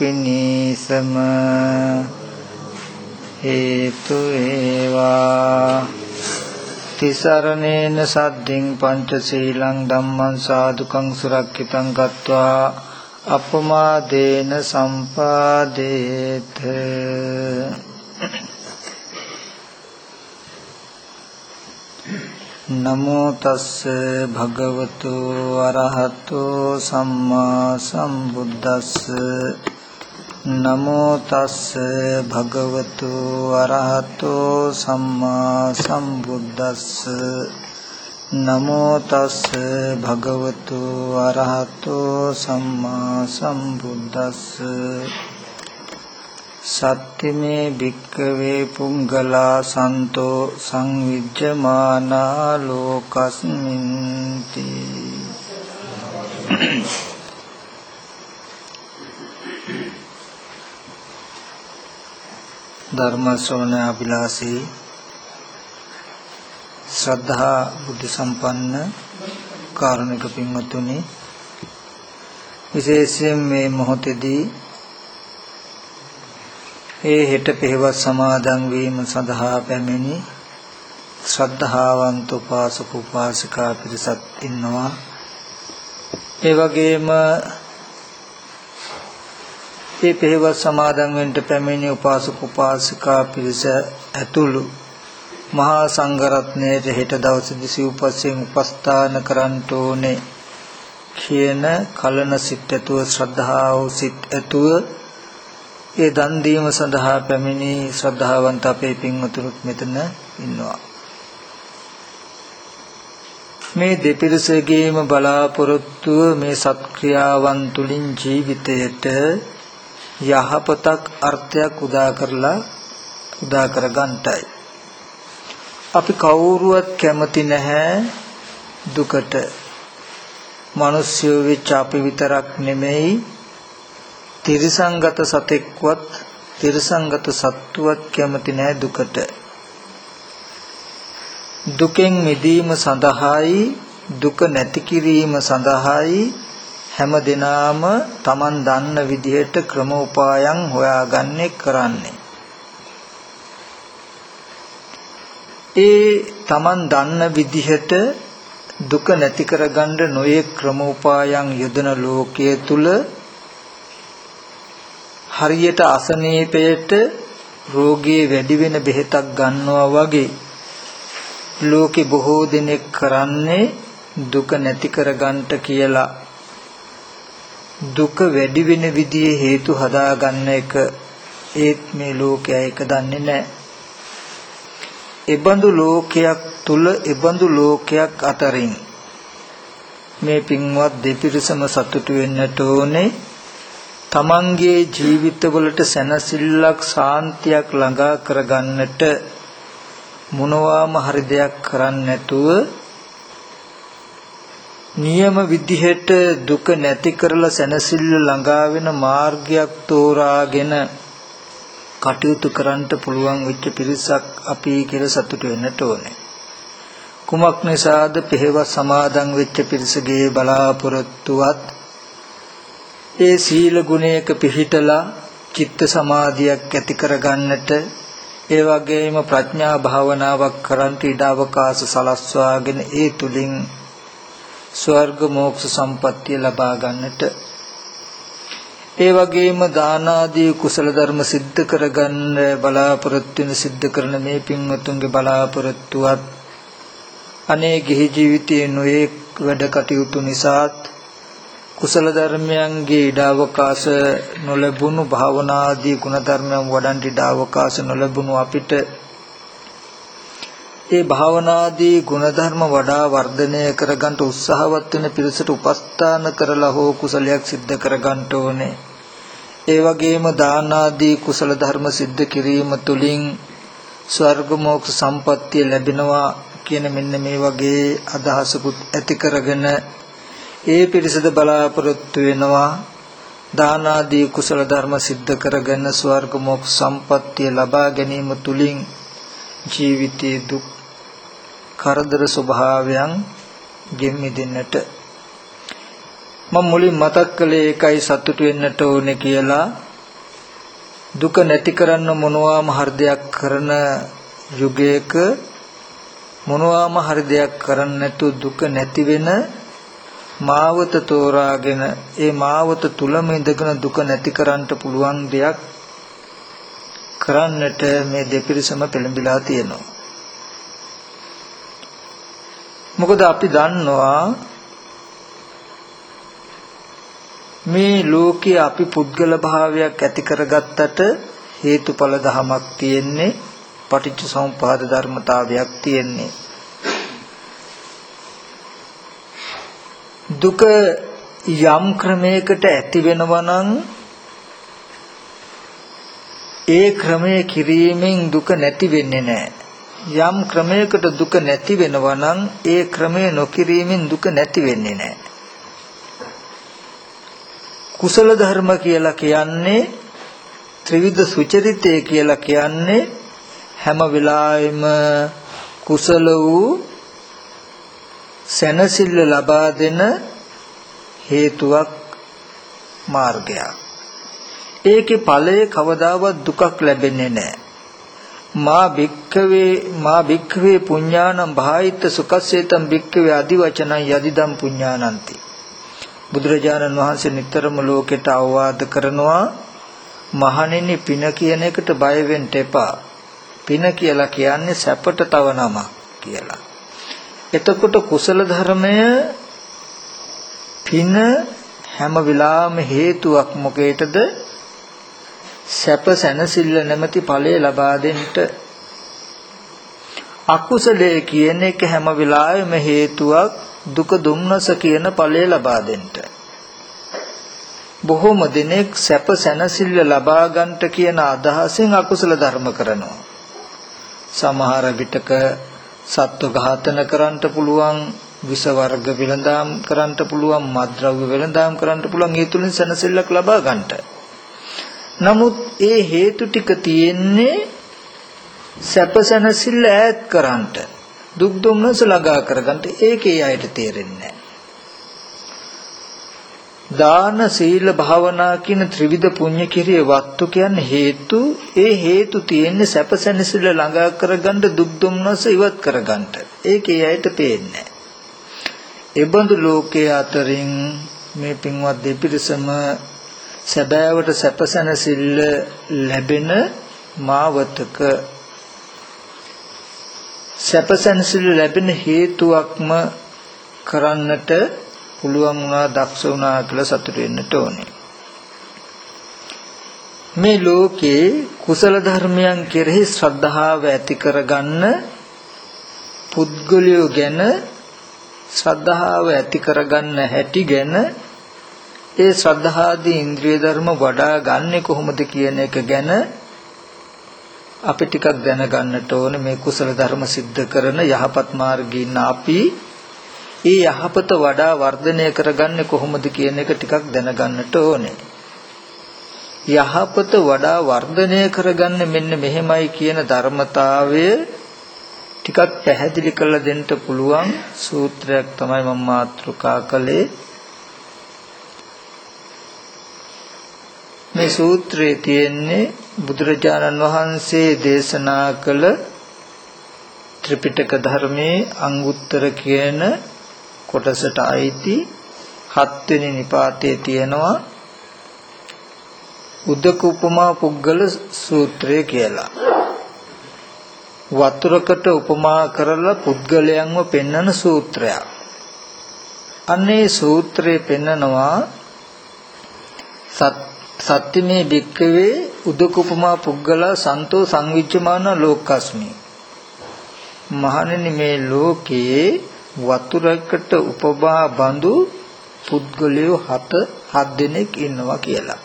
පිණිසම හේතු වේවා. තිසරණේන සද්දින් පංචශීලං ධම්මං සාදුකං සුරක්ෂිතං ගත්වා අපමාදේන සම්පාදේත. නමෝ තස්ස භගවතු අරහතෝ සම්මා සම්බුද්දස්ස. නමෝ තස්ස භගවතු අරහතෝ සම්මා සම්බුද්දස්ස නමෝ තස්ස භගවතු අරහතෝ සම්මා සම්බුද්දස්ස සත්තිමේ භික්කවේ පුංගලා සන්තෝ සංවිජ්ජමානා ලෝකස්මින්ති ධර්ම ශ්‍රවණ අභිලාෂී. ශ්‍රද්ධා බුද්ධ සම්පන්න කාරුණික පින්වත්නි විශේෂයෙන් මේ මොහොතේදී ඒ හෙට පෙරවස් සමාදන් වීම සඳහා පැමිණි ශ්‍රද්ධාවන්ත උපාසක උපාසිකා පිරිසක් ඉන්නවා. ඒ වගේම ඒ පෙරවස් සමාදන් වෙන්න පැමිණි උපාසක උපාසිකා පිරිස ඇතුළු මහා සංඝරත්නයේ හෙට දවසේදී සිව්පස්යෙන් උපස්ථාන කරන්න ඕනේ කියන කලන සිත් ඇතුව ශ්‍රද්ධාව සිත් ඇතුව ඒ දන් දීම සඳහා පැමිණි ශ්‍රද්ධාවන්ත අපේ පින්වතුනුත් මෙතන ඉන්නවා. මේ දෙපිරිසගේම බලාපොරොත්තුව මේ සත්ක්‍රියාවන් තුලින් ජීවිතයට යහපතක් අර්ථයක් උදා කරලා උදා කර ගන්නටයි. අපි කවුරුවත් කැමති නැහැ දුකට. මිනිස්සු වෙච්ච අපි විතරක් නෙමෙයි තිරිසංගත සතෙක්වත් තිරිසංගත සත්තුවත් කැමති නැහැ දුකට. දුකෙන් මිදීම සඳහායි දුක නැති කිරීම සඳහායි හැම දිනාම Taman දන්න විදිහට ක්‍රම උපායන් හොයාගන්නේ කරන්නේ. ඒ Taman දන්න විදිහට දුක නැති කරගන්න නොයේ ක්‍රම උපායන් යොදන ලෝකයේ තුල හරියට අසනීපයට රෝගී වැඩි වෙන බෙහෙතක් ගන්නවා වගේ ලෝකේ බොහෝ දෙනෙක් කරන්නේ දුක නැති කරගන්නට කියලා දුක වැඩි වෙන විදිහේ හේතු හදාගන්න එක ඒත් මේ ලෝකයා ඒක දන්නේ නැහැ. එබඳු ලෝකයක් තුල එබඳු ලෝකයක් අතරින් මේ පින්වත් දෙපිරිසම සතුටු වෙන්නට ඕනේ. තමන්ගේ ජීවිතවලට සැනසෙල්ලක් සාන්තියක් ළඟා කරගන්නට මොනවාම හරි දෙයක් කරන්නේ නැතුව නියම විදිහට දුක නැති කරලා සැනසෙල්ල ළඟා වෙන මාර්ගයක් තෝරාගෙන කටයුතු කරන්නට පුළුවන් වෙච්ච පිරිසක් අපි කියලා සතුට වෙන්නට ඕනේ. කුමක් නිසාද පෙරවස් සමාදන් වෙච්ච පිරිසගේ බලාපොරොත්තුවත් ඒ සීල ගුණයක පිහිටලා චිත්ත සමාධියක් ඇති කරගන්නට ඒ වගේම ප්‍රඥා භාවනාවක් කරන්ට ඉඩ අවකාශ සලස්වාගෙන ඒ තුලින් ස්වර්ග මෝක්ෂ සම්පත්තිය ලබා ගන්නට ඒ වගේම දාන ආදී කුසල ධර්ම સિદ્ધ කරගන්න බලාපොරොත්තු වෙන સિદ્ધ කරන මේ පින්වතුන්ගේ බලාපොරොත්තුවත් අනේ ගිහි ජීවිතයේ නොයෙක් වැඩ කටයුතු නිසාත් කුසල ධර්මයන්ගේ ඉඩාවකාශ නොලැබුණු භාවනා ආදී ගුණ ධර්මයන් වඩන් ඉඩාවකාශ නොලැබුණු අපිට ඒ භාවනාදී ගුණධර්ම වඩා වර්ධනය කරගන්න උත්සාහවත් වෙන පිරිසට උපස්ථාන කරලා හෝ කුසලයක් සිද්ධ කරගන්න ඕනේ. ඒ වගේම දාන ආදී කුසල ධර්ම සිද්ධ කිරීම තුළින් ස්වර්ග මොක්ෂ සම්පත්තිය ලැබෙනවා කියන මෙන්න මේ වගේ අදහසකුත් ඇති කරගෙන ඒ පිරිසද බලාපොරොත්තු වෙනවා දාන ආදී කුසල ධර්ම සිද්ධ කරගෙන ස්වර්ග මොක්ෂ සම්පත්තිය ලබා ගැනීම තුළින් ජීවිතයේ දුක් කරදර ස්වභාවයන් ගෙම්මිදෙන්නට මම මුලින් මතක් කළේ ඒකයි සතුටු වෙන්නට ඕනේ කියලා දුක නැති කරන්න මොනවාම හරි දෙයක් කරන යුගයක මොනවාම හරි දෙයක් කරන්න නැතුව දුක නැති වෙන මාවත තෝරාගෙන ඒ මාවත තුලම ඉඳගෙන දුක නැති කරන්න පුළුවන් දෙයක් කරන්නට මේ දෙපිරිසම පෙළඹිලා තියෙනවා. මොකද අපි දන්නවා මේ ලෝකයේ අපි පුද්ගල භාවයක් ඇති කරගත්තට හේතුඵල ධමයක් තියෙන්නේ පටිච්ච සමුප්පාද ධර්මතාවයක් තියෙන්නේ දුක යම් ක්‍රමයකට ඇති වෙනවා නම් ඒ ක්‍රමය කිරීමෙන් දුක නැති වෙන්නේ නැහැ. යම් ක්‍රමයකට දුක නැති වෙනවා නම් ඒ ක්‍රමය නොකිරීමෙන් දුක නැති වෙන්නේ නැහැ. කුසල ධර්ම කියලා කියන්නේ ත්‍රිවිධ සුචරිතය කියලා කියන්නේ හැම වෙලාවෙම කුසල වූ සැනසෙල්ල ලබා දෙන හේතුවක් මාර්ගයක්. ඒකේ ඵලය කවදාවත් දුකක් ලැබෙන්නේ නැහැ. මා භික්ඛවේ මා භික්ඛවේ පුඤ්ඤානම් භායිත සුකස්සේතම් භික්ඛවේ අදිවචනං යදිදම් පුඤ්ඤානಂತಿ. බුදුරජාණන් වහන්සේ නිතරම ලෝකෙට අවවාද කරනවා මහණෙනි පින කියන එකට බය වෙන්න එපා. පින කියලා කියන්නේ සැපට තව නමක් කියලා. එතකොට කුසල ධර්මය පින හැම වෙලාවෙම හේතුවක් මොකේටද සැප සැනසෙල්ල නැමැති ඵලය ලබා දෙන්නට. අකුසලයේ කියන එක හැම වෙලාවෙම හේතුවක් දුක දුම්නස කියන ඵලය ලබා දෙන්නට. බොහෝම දිනෙක සැප සැනසෙල්ල ලබා ගන්නට කියන අදහසෙන් අකුසල ධර්ම කරනවා. සමහර විටක සත්ව ඝාතන කරන්නට පුළුවන් විස වර්ග වෙළඳාම් කරන්නට පුළුවන් මත්ද්‍රව්‍ය වෙළඳාම් කරන්නට පුළුවන් ඒ තුලින් සැනසෙල්ලක් ලබා ගන්නට. නමුත් ඒ හේතු ටික තියෙන්නේ සැපසනසිල්ල ඈත් කරන්නට දුක් දුම්නස ළඟා කරගන්නට ඒකේ අයට තේරෙන්නේ දාන සීල භාවනා කියන ත්‍රිවිධ පුණ්‍ය කිරිය වත්තු කියන්නේ හේතු. ඒ හේතු තියෙන්නේ සැපසනසිල්ල ළඟා කරගන්න දුක් දුම්නස ඉවත් කරගන්න ඒකේ අයට පේන්නේ එබඳු ලෝකයේ අතරින් මේ පින්වත් දෙපිරිසම සැබෑවට සැපසනසිල්ල ලැබෙන මාවතක සැපසනසිල්ල ලැබෙන හේතුවක්ම කරන්නට පුළුවන් වුණා දක්ෂ වුණා කියලා සතුටු වෙන්නට ඕනේ. මේ ලෝකේ කුසල ධර්මයන් කෙරෙහි ශ්‍රද්ධාව ඇති කරගන්න පුද්ගලයෝ ගැන ශ්‍රද්ධාව ඇති කරගන්න හැටි ගැන ඒ ශ්‍රද්ධාදී ඉන්ද්‍රිය ධර්ම වඩා ගන්නෙ කොහොමද කියන එක ගැන අපි ටිකක් දැනගන්නට ඕනේ මේ කුසල ධර්ම સિદ્ધ කරන යහපත් මාර්ගයේ ඉන්න අපි ඒ යහපත වඩා වර්ධනය කරගන්නේ කොහොමද කියන එක ටිකක් දැනගන්නට ඕනේ. යහපත වඩා වර්ධනය කරගන්නේ මෙන්න මෙහෙමයි කියන ධර්මතාවය ටිකක් පැහැදිලි කරලා දෙන්න පුළුවන් සූත්‍රයක් තමයි මම මාතෘකා කළේ මේ සූත්‍රයේ තියෙන්නේ බුදුරජාණන් වහන්සේ දේශනා කළ ත්‍රිපිටක ධර්මයේ අංගුත්තර කියන කොටසට අයිති හත්වෙනි නිපාතයේ තියෙනවා උදක උපමා පුද්ගල සූත්‍රය කියලා. වතුරකට උපමා කරලා පුද්ගලයන්ව පෙන්වන සූත්‍රයක්. අන්නේ සූත්‍රයේ පෙන්නනවා සත් සත්‍යමේ භික්කවේ උදකුපමා පුද්ගලා සන්තෝ සංවිච්ඡමාන ලෝකස්මි. මහණෙනි මේ ලෝකයේ වතුරකට උපමා බඳු පුද්ගලයෝ හත හත් දෙනෙක් ඉන්නවා කියලා.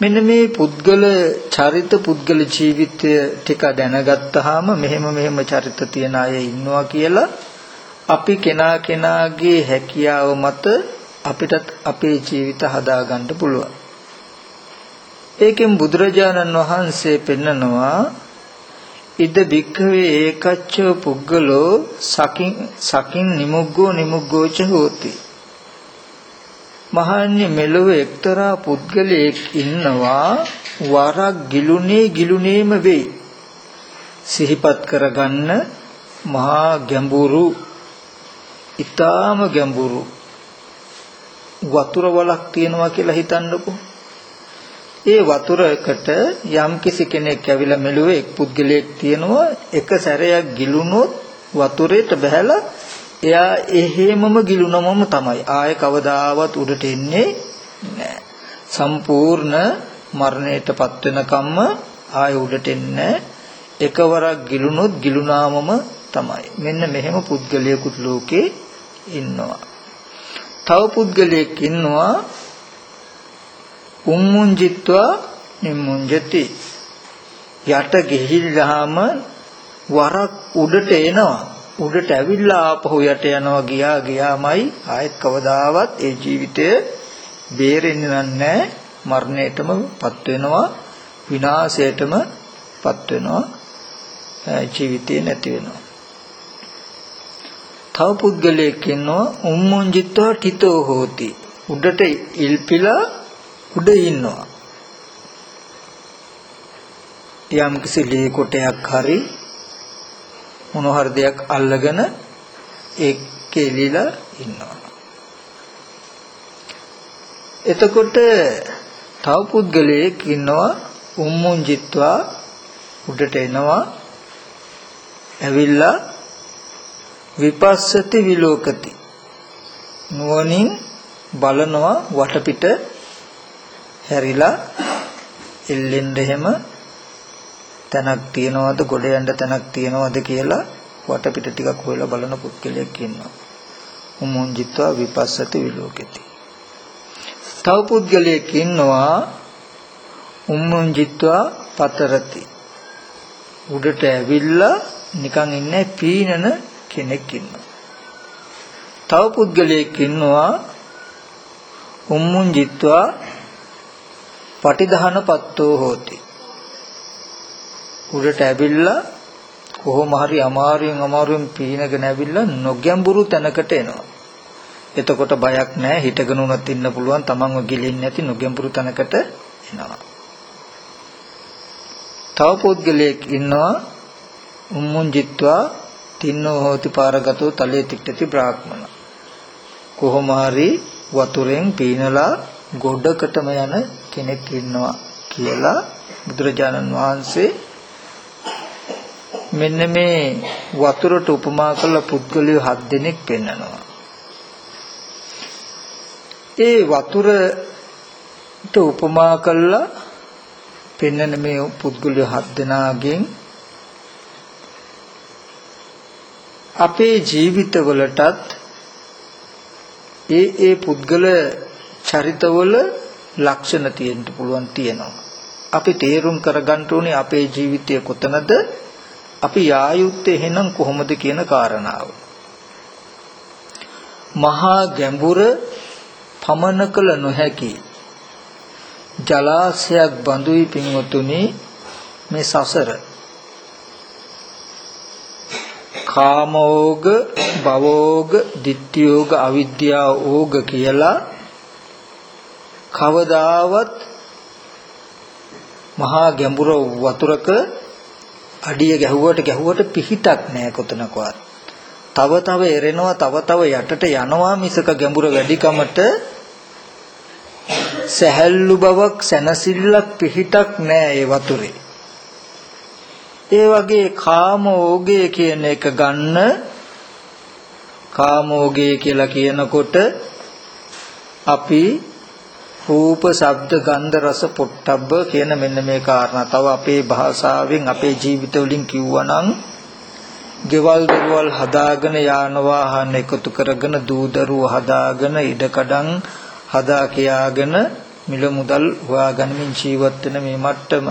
මෙන්න මේ පුද්ගල චරිත පුද්ගල ජීවිතය ටික දැනගත්තාම මෙහෙම මෙහෙම චරිත තියන අය ඉන්නවා කියලා අපි කෙනා කෙනාගේ හැකියාව මත අපිටත් අපේ ජීවිත හදාගන්න පුළුවන්. ඒකෙන් බුදුරජාණන් වහන්සේ පෙන්නනවා ඉද භික්ඛවේ ඒකච්ච පුද්ගලෝ සකින් සකින් නිමුග්ගෝ නිමුග්ගෝච හෝති. මහන්නේ මෙලොව එක්තරා පුද්ගලයෙක් ඉන්නවා වරක් ගිලුනේ ගිලුනේම වෙයි. සිහිපත් කරගන්න මහා ගැඹුරු ඊටාම ගැඹුරු වතුර වලක් තියෙනවා කියලා හිතන්නකෝ. ඒ වතුරකට යම් කිසි කෙනෙක් ඇවිල්ලා මෙලුවේ එක් පුද්ගලයෙක් තියෙනවා එක සැරයක් ගිලුනොත් වතුරේට බහැලා එයා එහෙමම ගිලුනමම තමයි. ආය කවදාවත් උඩට එන්නේ නැහැ. සම්පූර්ණ මරණයටපත් වෙනකම්ම ආය උඩට එන්නේ එකවරක් ගිලුනොත් ගිලුනාමම තමයි. මෙන්න මෙහෙම පුද්ගලයෙකුත් ලෝකේ ඉන්නවා. තව පුද්ගලයෙක් ඉන්නවා. උම්මුංජිත්වා නිම්මුංජති. යට ගිහිල්ලාම වරක් උඩට එනවා. උඩට ඇවිල්ලා ආපහු යට යනවා ගියා ගියාමයි ආයෙත් කවදාවත් ඒ ජීවිතය බේරෙන්නේ නැහැ. මරණයටමපත් වෙනවා. විනාශයටමපත් වෙනවා. ජීවිතේ නැති වෙනවා. තව පුද්ගලයෙක් ඉන්නවා. උම්මුංජිත්වා ඨිතෝ හෝති. උඩට ඉල්පිලා උඩ ඉන්නවා. යම් කිසි ලී කොටයක් හරි මොන හරි දෙයක් අල්ලගෙන ඒ කෙලිලා ඉන්නවා. එතකොට තව පුද්ගලයෙක් ඉන්නවා උම්මුංජිත්වා උඩට එනවා ඇවිල්ලා විපස්සති විලෝකති නුවණින් බලනවා වටපිට හැරිලා එල්ලෙන්න එහෙම තැනක් තියනවද ගොඩ යන්න තැනක් තියනවද කියලා වටපිට ටිකක් හොයලා බලන පුද්ගලයෙක් ඉන්නවා. උමුංජිත්වා විපස්සති විලෝකති. තව පුද්ගලයෙක් ඉන්නවා උමුංජිත්වා පතරති. උඩට ඇවිල්ලා නිකන් ඉන්නේ පීනන කෙනෙක් ඉන්නවා. තව පුද්ගලයෙක් ඉන්නවා උම්මුංජිත්වා පටිධාන පත්තෝ හෝති. උඩට ඇවිල්ලා කොහොම හරි අමාරුවෙන් අමාරුවෙන් පීනගෙන ඇවිල්ලා නොගැඹුරු තැනකට එනවා. එතකොට බයක් නැහැ හිටගෙන උනත් ඉන්න පුළුවන් තමන්ව ගිලින්නේ නැති නොගැඹුරු තැනකට එනවා. තව පුද්ගලයෙක් ඉන්නවා උම්මුංජිත්වා තින්නෝ හෝති පාරගතෝ තලේ තික්ටති බ්‍රාහ්මණ. කොහොම හරි වතුරෙන් පීනලා ගොඩකටම යන කෙනෙක් ඉන්නවා කියලා බුදුරජාණන් වහන්සේ මෙන්න මේ වතුරට උපමා කළ පුද්ගලයෝ හත් දෙනෙක් පෙන්නනවා. ඒ වතුරට උපමා කළා පෙන්නන මේ පුද්ගලයෝ හත් දෙනාගෙන් අපේ ජීවිතවලටත් ඒ ඒ පුද්ගල චරිතවල ලක්ෂණ තියෙන්න පුළුවන් තියෙනවා. අපි තේරුම් කරගන්න ඕනේ අපේ ජීවිතය කොතනද? අපි යායුත්තේ එහෙනම් කොහොමද කියන කාරණාව. මහා ගැඹුර පමන කළ නොහැකි ජලාශයක් බඳුයි පින්වතුනි මේ සසර කාමෝග භවෝග ditthiyෝග අවිද්‍යාව ඕග කියලා කවදාවත් මහා ගැඹුර වතුරක අඩිය ගැහුවට ගැහුවට පිහිටක් නැහැ කොතනකවත්. තව තව එරෙනවා තව තව යටට යනවා මිසක ගැඹුර වැඩිකමට සැහැල්ලු බවක් සැනසෙල්ලක් පිහිටක් නැහැ ඒ වතුරේ. ඒ වගේ කාමෝගය කියන එක ගන්න කාමෝගය කියලා කියනකොට අපි රූප, ශබ්ද, ගන්ධ, රස, පොට්ටබ්බ කියන මෙන්න මේ කාරණා. තව අපේ භාෂාවෙන් අපේ ජීවිත වලින් කිව්වනම් ගෙවල් දොරවල් හදාගෙන යාන වාහන එකතු කරගෙන දූදරුව හදාගෙන ඉඩකඩම් හදා කියාගෙන මිල මුදල් හොයාගන්නමින් ජීවත් වෙන මේ මට්ටම.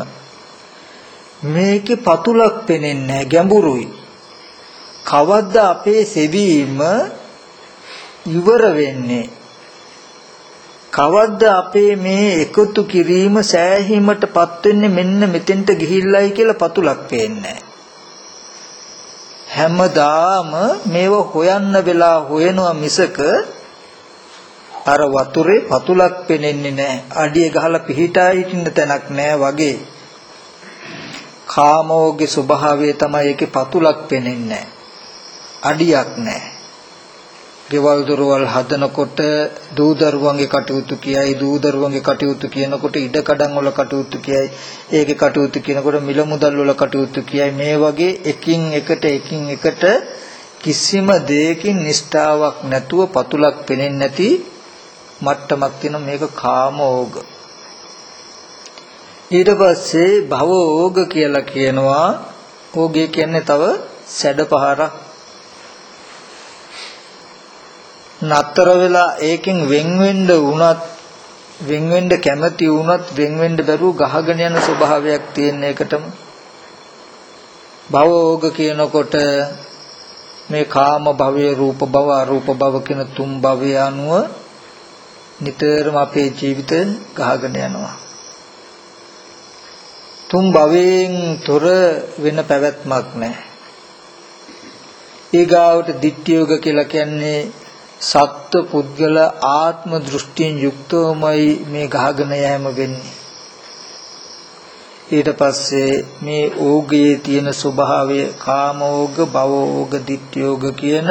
මේකේ පතුලක් පෙනෙන්නේ ගැඹුරුයි. කවද්ද අපේ සෙවීම ඉවර වෙන්නේ? කවද්ද අපේ මේ එකතු කිරීම සෑහීමටපත් වෙන්නේ මෙන්න මෙතෙන්ට ගිහිල්ලයි කියලා පතුලක් පේන්නේ හැමදාම මේව හොයන්න වෙලා හොයනවා මිසක අර වතුරේ පතුලක් පෙනෙන්නේ නැහැ. අඩිය ගහලා පිහිටා හිටින්න තැනක් නැහැ වගේ. කාමෝගේ ස්වභාවය තමයි ඒකේ පතුලක් පෙනෙන්නේ අඩියක් නැහැ. ගෙවල් දොරවල් හදනකොට දූ දරුවන්ගේ කටයුතු කියයි දූ දරුවන්ගේ කටයුතු කියනකොට ඉඩ කඩන් වල කටයුතු කියයි ඒකේ කටයුතු කියනකොට මිල මුදල් වල කටයුතු කියයි. මේ වගේ එකින් එකට එකින් එකට කිසිම දෙයකින් නිෂ්ඨාවක් නැතුව පතුලක් පෙනෙන්නේ නැති මට්ටමක් තියෙන මේක කාම ඕග ඊට පස්සේ භව ඕග කියලා කියනවා. ඕගේ කියන්නේ තව සැඩ පහරක්. නතර වෙලා ඒකෙන් වෙන් වෙන්න වුණත් වෙන් වෙන්න කැමති වුණත් වෙන් වෙන්න බැරුව ගහගෙන යන ස්වභාවයක් තියෙන එකටම. භවෝග කියනකොට මේ කාම භවයේ රූප භව අරූප භව කියන තුන් භවය අනුව නිතරම අපේ ජීවිතෙන් ගහගෙන යනවා. තුන් භවයෙන් තොර වෙන පැවැත්මක් නැහැ. ඊගාවට ditthiyෝග කියලා කියන්නේ සත්ව පුද්ගල ආත්ම දෘෂ්ටියෙන් යුක්තවමයි මේ ගහගෙන යෑම වෙන්නේ. ඊට පස්සේ මේ ඕගයේ තියෙන ස්වභාවය කාමෝග භවෝග ditthයෝග කියන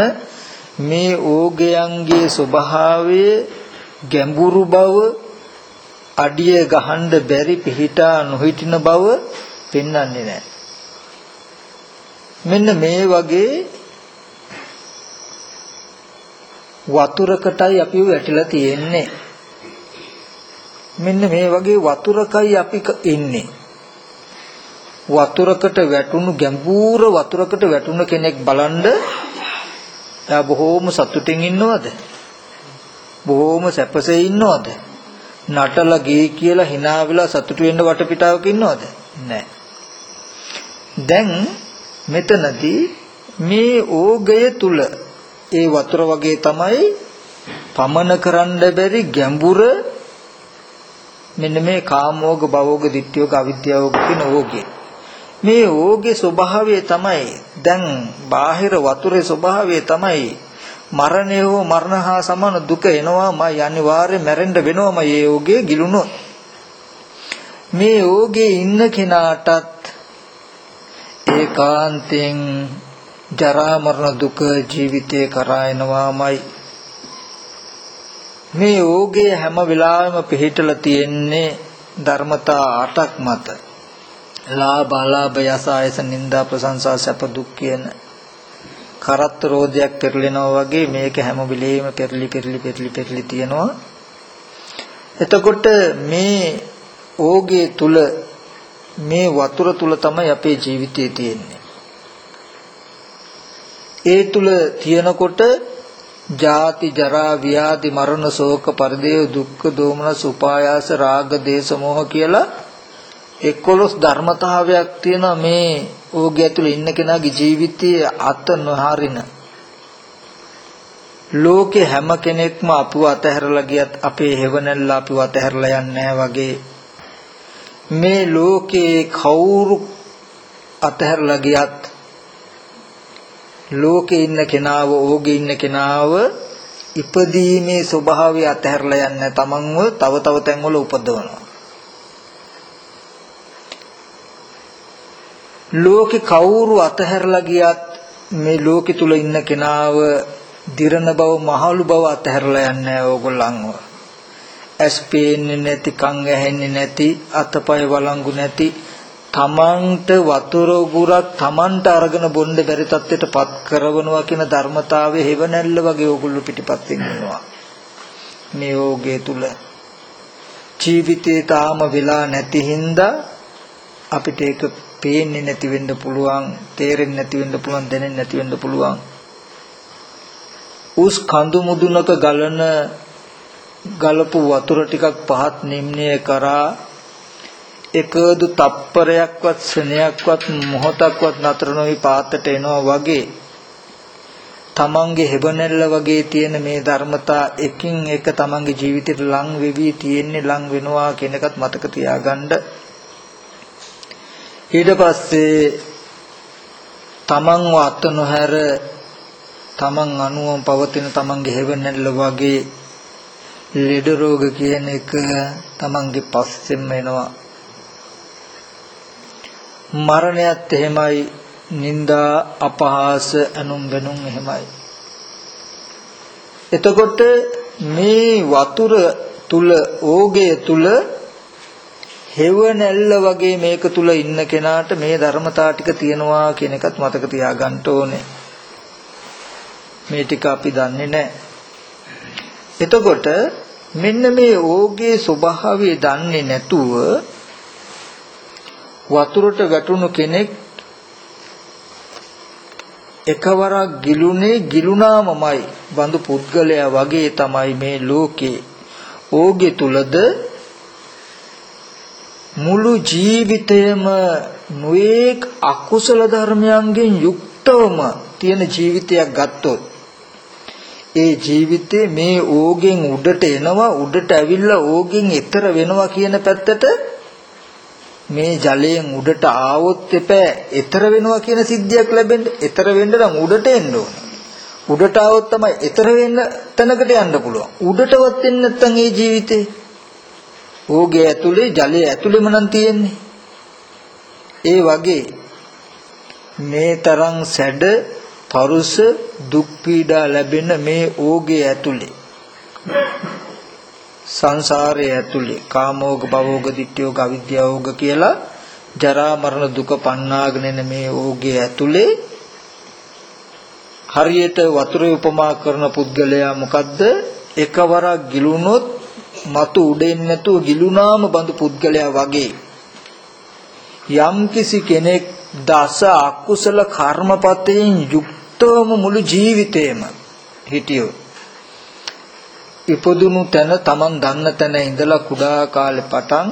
මේ ඕගයන්ගේ ස්වභාවය ගැඹුරු බව අඩිය ගහන්න බැරි පිහිටා නොහිටින බව පෙන්වන්නේ නැහැ. මෙන්න මේ වගේ වතුරකටයි අපි වැටිලා තියෙන්නේ. මෙන්න මේ වගේ වතුරකයි අපි ඉන්නේ. වතුරකට වැටුණු ගැඹුර වතුරකට වැටුණ කෙනෙක් බලන්ඩ එයා බොහෝම සතුටින් ඉන්නවද? බොහෝම සැපසේ ඉන්නවද? නටලා ගේ කියලා hina වෙලා සතුටු වෙන්න වටපිටාවක ඉන්නවද? නැහැ. දැන් මෙතනදී මේ ඕගය තුල ඒ වතුර වගේ තමයි පමන කරන්න බැරි ගැඹුර මෙන්න මේ කාමෝග භවෝග ditthiyෝග අවිද්‍යාවෝග කියන ඕගේ. මේ ඕගේ ස්වභාවය තමයි දැන් බාහිර වතුරේ ස්වභාවය තමයි මරණය හෝ මරණ හා සමාන දුක එනවාම අනිවාර්යයෙන් මැරෙන්න වෙනවම මේ ඕගේ ගිලුණොත් මේ ඕගේ ඉන්න කෙනාටත් ඒකාන්තයෙන් ජරා මරණ දුක ජීවිතේ කරා එනවාමයි. මේ යෝගයේ හැම වෙලාවෙම පිළිහිටලා තියෙන්නේ ධර්මතා අටක් මත. ලාභ අලාභ යස ආයස නිന്ദා ප්‍රශංසා සැප දුක් කියන කරත් රෝධයක් පෙරලෙනවා වගේ මේක හැම වෙලෙම පෙරලි පෙරලි පෙරලි පෙරලි තියෙනවා. එතකොට මේ ඕගේ තුල මේ වතුර තුල තමයි අපේ ජීවිතය තියෙන්නේ. ඒ තුල තියනකොට ජාති ජරා ව්‍යාධි මරණ ශෝක පරිදේව දුක්ඛ දෝමනස උපායාස රාග දේශ මොහ කියලා 11 ධර්මතාවයක් තියෙන මේ ඕගය ඇතුළේ ඉන්න කෙනාගේ ජීවිතයේ අත නොහරින. ලෝකේ හැම කෙනෙක්ම අපව අතහැරලා ගියත් අපේ හේවණල්ල අපව අතහැරලා යන්නේ වගේ. මේ ලෝකේ කවුරු අතහැරලා ගියත් ලෝකේ ඉන්න කෙනාව ඕගේ ඉන්න කෙනාව ඉපදීමේ ස්වභාවය අතහැරලා යන්නේ තමන්ව තව තව තැන්වල උපදවනවා. ලෝකේ කවුරු අතහැරලා ගියත් මේ ලෝකෙ තුල ඉන්න කෙනාව දිරන බව මහලු බව අතහැරලා යන්නේ ඕගොල්ලන්ව. ඇස් පේන්නේ නැති කන් ඇහෙන්නේ නැති අතපය වළංගු නැති තමන්ට වතුර උගුරක් තමන්ට අරගෙන බොන්න බැරි තත්ත්වයට පත් කරවනවා කියන ධර්මතාවයේ හේව නැල්ල වගේ ඕගොල්ලෝ පිටිපස්සෙන් ඉන්නවා මේ යෝගයේ තුල ජීවිතේ තාම වෙලා නැති හින්දා අපිට ඒක පේන්නේ නැති වෙන්න පුළුවන් තේරෙන්නේ නැති වෙන්න පුළුවන් දැනෙන්නේ නැති වෙන්න පුළුවන්. උස් කඳු මුදුනක ගලන ගලපු වතුර ටිකක් පහත් නිම්නය කරා එකදු තප්පරයක්වත් ශ්‍රණයක්වත් මොහොතක්වත් නතර නොවි පාතට එනවා වගේ තමන්ගේ හෙබනැල්ල වගේ තියෙන මේ ධර්මතා එකින් එක තමන්ගේ ජීවිතේට ලං වෙවි තියෙන්නේ ලං වෙනවා කියන එකත් මතක තියාගන්න. ඊට පස්සේ තමන්ව අත නොහැර තමන් අනුවම පවතින තමන්ගේ හෙබනැල්ල වගේ ලෙඩ රෝග කියන එක තමන්ගේ පස්සෙන්ම එනවා. මරණයත් එහෙමයි නිന്ദා අපහාස අනුම් ගනුම් එහෙමයි එතකොට මේ වතුර තුල ඕගය තුල හෙවණැල්ල වගේ මේක තුල ඉන්න කෙනාට මේ ධර්මතා ටික තියෙනවා කියන එකත් මතක තියාගන්න ඕනේ. මේ ටික අපි දන්නේ නැහැ. එතකොට මෙන්න මේ ඕගේ ස්වභාවය දන්නේ නැතුව වතුරට වැටුණු කෙනෙක් එකවරක් ගිලුනේ ගිලුනාමමයි. බඳු පුද්ගලයා වගේ තමයි මේ ලෝකේ. ඕගේ තුලද මුළු ජීවිතයම නොඑක් අකුසල ධර්මයන්ගෙන් යුක්තවම තියෙන ජීවිතයක් ගත්තොත් ඒ ජීවිතේ මේ ඕගෙන් උඩට එනවා උඩට ඇවිල්ලා ඕගෙන් එතර වෙනවා කියන පැත්තට මේ ජලයෙන් උඩට ආවොත් එපෑ. එතර වෙනවා කියන සිද්ධියක් ලැබෙන්න එතර වෙන්න නම් උඩට එන්න ඕනේ. උඩට ආවොත් තමයි එතර වෙන්න තැනකට යන්න පුළුවන්. උඩටවත් එන්නේ නැත්නම් ඒ ජීවිතේ? ඕගේ ඇතුලේ ජලයේ ඇතුලෙම නම් තියෙන්නේ. ඒ වගේ මේ තරම් සැඩ පරුස දුක් පීඩා ලැබෙන මේ ඕගේ ඇතුලේ. සංසාරයේ ඇතුලේ කාමෝග භවෝග ditthiyෝග අවිද්‍යාවෝග කියලා ජරා මරණ දුක පන්නාගෙන මේ ඕගේ ඇතුලේ හරියට වතුරේ උපමා කරන පුද්ගලයා මොකද්ද? එකවරක් ගිලුනොත් මතු උඩෙන් නැතුව ගිලුනාම බඳු පුද්ගලයා වගේ. යම්කිසි කෙනෙක් දස අකුසල කර්මපතෙන් යුක්තවම මුළු ජීවිතේම හිටියෝ ඉපදුණු තැන Taman දන්න තැන ඉඳලා කුඩා කාලේ පටන්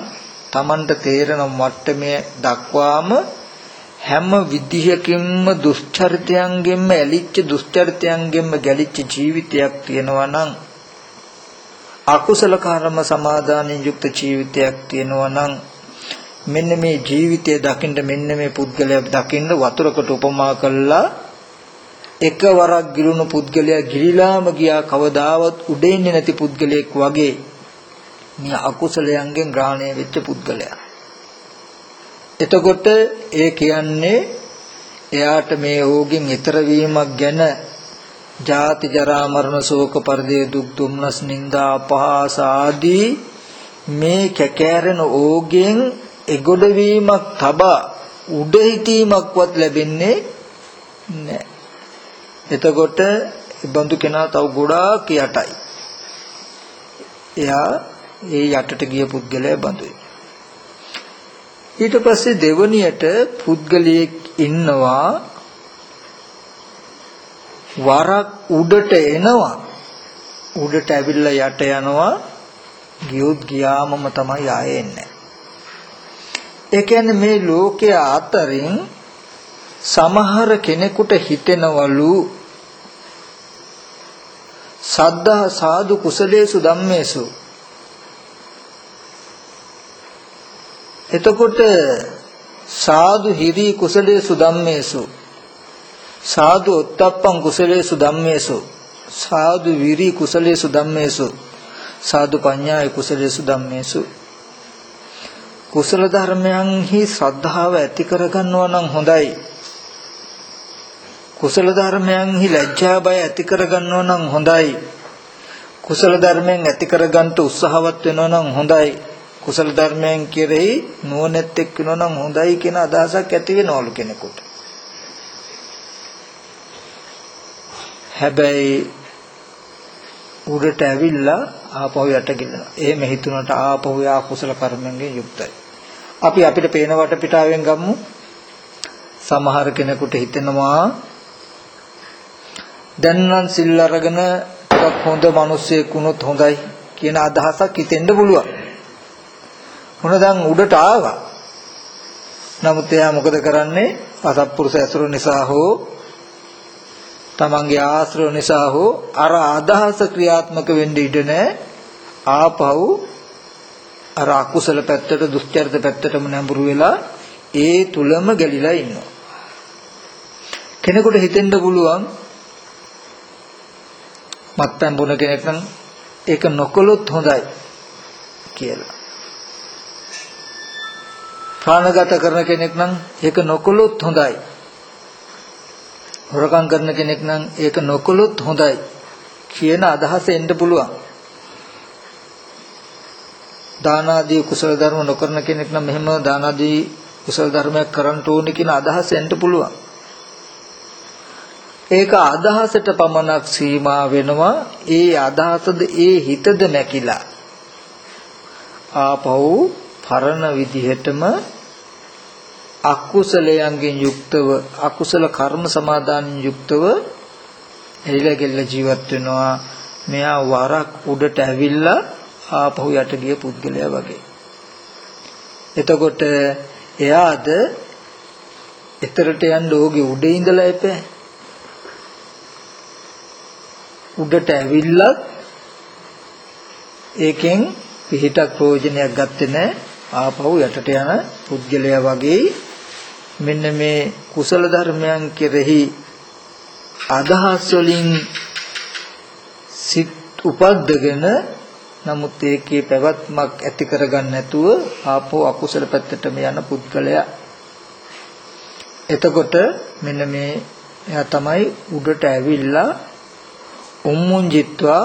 Tamanට තේරෙන මට්ටමේ දක්වාම හැම විදිහකින්ම දුෂ්චරිතයන්ගෙන්ම ඇලිච්ච දුෂ්චරිතයන්ගෙන්ම ගැලිච්ච ජීවිතයක් තියෙනවා නම් අකුසල කර්ම සමාදානෙන් යුක්ත ජීවිතයක් තියෙනවා නම් මෙන්න මේ ජීවිතය දකින්න මෙන්න මේ පුද්ගලයා දකින්න වතුරකට උපමා කළා. එකවරක් ගිලුණු පුද්ගලයා ගිලිලාම ගියා කවදාවත් උඩෙන්නේ නැති පුද්ගලයෙක් වගේ මේ අකුසලයන්ගෙන් ග්‍රහණය වෙච්ච පුද්ගලයා එතකොට ඒ කියන්නේ එයාට මේ ඕගෙන් ඈතර වීමක් ගැන ජාති ජරා මරණ ශෝක පරිදේ දුක් දුම්නස් නිന്ദා අපහාස ආදී මේ කැකෑරෙන ඕගෙන් එගොඩ වීමක් තබා උඩ හිතීමක්වත් ලැබෙන්නේ නැහැ. එතකොට බඳු කෙනා තව ගොඩාක් යටයි. එයා ඒ යටට ගිය පුද්ගලයා බඳුයි. ඊට පස්සේ දෙවණියට පුද්ගලයෙක් ඉන්නවා වරක් උඩට එනවා උඩට ඇවිල්ලා යට යනවා ගියොත් ගියාමම තමයි ආයේ එන්නේ ඒ කියන්නේ මේ ලෝකයේ අතරින් සමහර කෙනෙකුට හිතෙනවලු සද්ධා සාදු කුසලේසු ධම්මේසු. එතකොට සාදු හිරි කුසලේසු ධම්මේසු. සාදු ඔත්තප්පං කුසලේසු ධම්මේසු. සාදු විරි කුසලේසු ධම්මේසු. සාදු පඤ්ඤාය කුසලේසු ධම්මේසු. කුසල ධර්මයන්හි ශ්‍රද්ධාව ඇති කරගන්නවා නම් හොඳයි. කුසල ධර්මයන්හි ලැජ්ජා බය ඇති කරගන්නවා නම් හොඳයි කුසල ධර්මයන් ඇති කරගන්න උත්සාහවත් වෙනවා නම් හොඳයි කුසල ධර්මයන් කෙරෙහි නුවණැත්තෙක් වෙනවා නම් හොඳයි කියන අදහසක් ඇති වෙනවලු කෙනෙකුට හැබැයි උඩට ඇවිල්ලා ආපහු යට ගිලනවා. එහෙම හිතුනට ආපහු යා කුසල කර්මයෙන් යුක්තයි. අපි අපිට පේන වටපිටාවෙන් ගමු. සමහර කෙනෙකුට හිතෙනවා දැන් නම් සිල් අරගෙන ටිකක් හොඳ මිනිස්සෙක් වුණොත් හොඳයි කියන අදහසක් හිතෙන්න පුළුවන්. මොන දැන් උඩට ආවා. නමුත් එයා මොකද කරන්නේ? අසත්පුරුෂ ඇසුර නිසා හෝ තමන්ගේ ආශ්‍රව නිසා හෝ අර අදහස ක්‍රියාත්මක වෙන්න ඉඩ නැහැ. ආපහු අර අකුසල පැත්තට දුස්චරිත පැත්තටම නැඹුරු වෙලා ඒ තුලම ගැලිලා ඉන්නවා. කෙනෙකුට හිතෙන්න පුළුවන් මත්පැන් බොන කෙනෙක් නම් ඒක නොකළොත් හොඳයි කියලා. ප්‍රාණඝාත කරන කෙනෙක් නම් ඒක නොකළොත් හොඳයි. හොරකම් කරන කෙනෙක් නම් ඒක නොකළොත් හොඳයි කියන අදහස එන්න පුළුවන්. දාන ආදී කුසල ධර්ම නොකරන කෙනෙක් නම් මෙහෙම දාන ආදී කුසල ධර්මයක් කරන්න ඕනේ කියන අදහස එන්න පුළුවන්. ඒක අදහසට පමණක් සීමා වෙනවා. ඒ අදහසද ඒ හිතද නැකිලා. ආපහු පරණ විදිහටම අකුසලයන්ගෙන් යුක්තව අකුසල කර්ම සමාදානෙන් යුක්තව එළිලා ගෙල්ල ජීවත් වෙනවා. මෙයා වරක් උඩට ඇවිල්ලා ආපහු යට ගිය පුද්ගලයා වගේ. එතකොට එයාද එතරට යන්න ඕගේ උඩේ ඉඳලා එපෑ. උඩට ඇවිල්ලත් ඒකෙන් පිහිටක් ප්‍රයෝජනයක් ගත්තේ නැහැ. ආපහු යටට යන පුද්ගලයා වගේ මෙන්න මේ කුසල ධර්මයන් කෙරෙහි අදහස් වලින් සිත් උපද්දගෙන නමුත් ඒකේ පැවැත්මක් ඇති කරගන්න නැතුව ආපෝ අකුසල පැත්තටම යන පුද්ගලයා එතකොට මෙන්න මේ එයා තමයි උඩට ඇවිල්ලා උම්මුංජිත්වා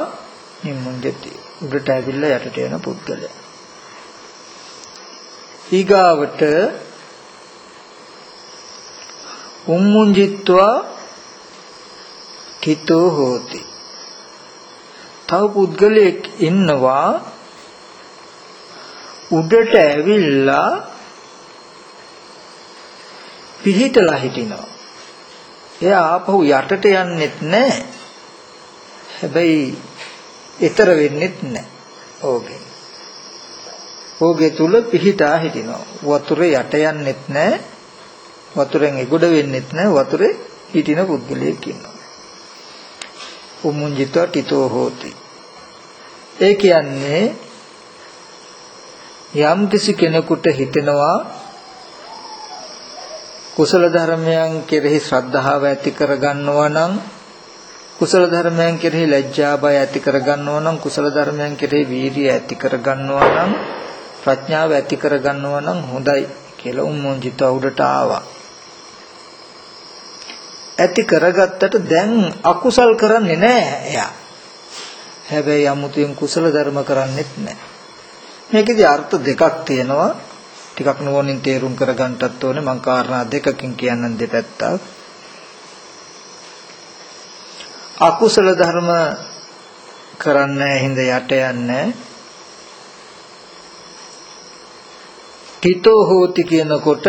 නිම්මුංජති උඩට ඇවිල්ලා යටට යන පුද්ගලයා ඊගාවට උම්මුංජිත්වා කිතෝ හෝති තව පුද්ගලයෙක් ඉන්නවා උඩට ඇවිල්ලා පිහිටලා හිටිනවා. එයා ආපහු යටට යන්නෙත් නැහැ. හැබැයි ඊතර වෙන්නෙත් නැහැ. ඕකේ. ඕකේ තුල පිහිටා හිටිනවා. වතුරේ යට යන්නෙත් නැහැ. වතුරෙන් එගොඩ වෙන්නෙත් නැහැ. වතුරේ හිටින පුද්ගලයෙක් ඉන්නවා. උමුංජිතව ටිතෝ හෝති. ඒ කියන්නේ යම් කිසි කෙනෙකුට හිතෙනවා කුසල ධර්මයන් කෙරෙහි ශ්‍රද්ධාව ඇති කරගන්නවා නම් කුසල ධර්මයන් කෙරෙහි ලැජ්ජා බය ඇති කරගන්නවා නම් කුසල ධර්මයන් කෙරෙහි වීරිය ඇති කරගන්නවා නම් ප්‍රඥාව ඇති කරගන්නවා නම් හොඳයි කියලා උම්මොන්ජිත උඩට ආවා. ඇති කරගත්තට දැන් අකුසල් කරන්නේ නැහැ එයා. හැබැයි 아무තෙන් කුසල ධර්ම කරන්නේත් නැහැ. මේකේදී අර්ථ දෙකක් තියෙනවා. ටිකක් නුවණින් තේරුම් කරගන්නටත් ඕනේ මං කාරණා දෙකකින් කියන්නම් දෙපැත්තක්. අකුසල ධර්ම කරන්නේ හිඳ යට යන්නේ. තිතෝ හෝති කියනකොට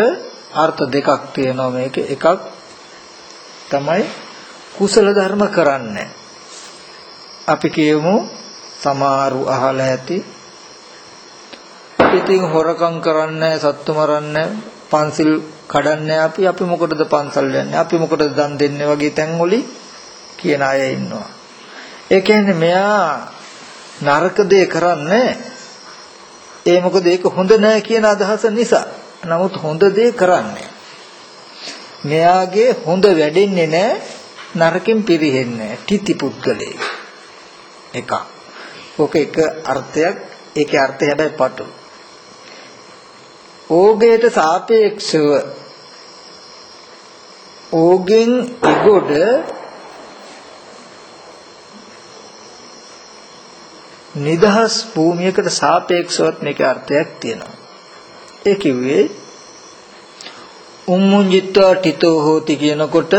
අර්ථ දෙකක් තියෙනවා මේක. එකක් තමයි කුසල ධර්ම කරන්නේ. අපි කියමු සමහරු අහලා ඇති. ඉතින් හොරකම් කරන්නේ සත්තු මරන්නේ පන්සිල් කඩන්නේ අපි. අපි මොකටද පන්සල් යන්නේ? අපි මොකටද දන් දෙන්නේ වගේ තැන්වලි කියන අය ඉන්නවා. ඒ කියන්නේ මෙයා නරක දේ කරන්නේ ඒ මොකද ඒක හොඳ නෑ කියන අදහස නිසා. නමුත් හොඳ දේ කරන්නේ මෙයාගේ හොඳ වැඩෙන්නේ නෑ නරකෙන් පිරෙන්නේ තිති පුද්ගලයෙක්. එකක්. ඕක එක අර්ථයක්. ඒකේ අර්ථය හැබැයි පටු. ඕගයට සාපේක්ෂව ඕගෙන් එගොඩ නිදහස් භූමියකට සාපේක්ෂවත් මේකේ අර්ථයක් තියෙනවා. ඒ කිව්වේ උම්මුංජිත්වා ටිතෝ හෝති කියනකොට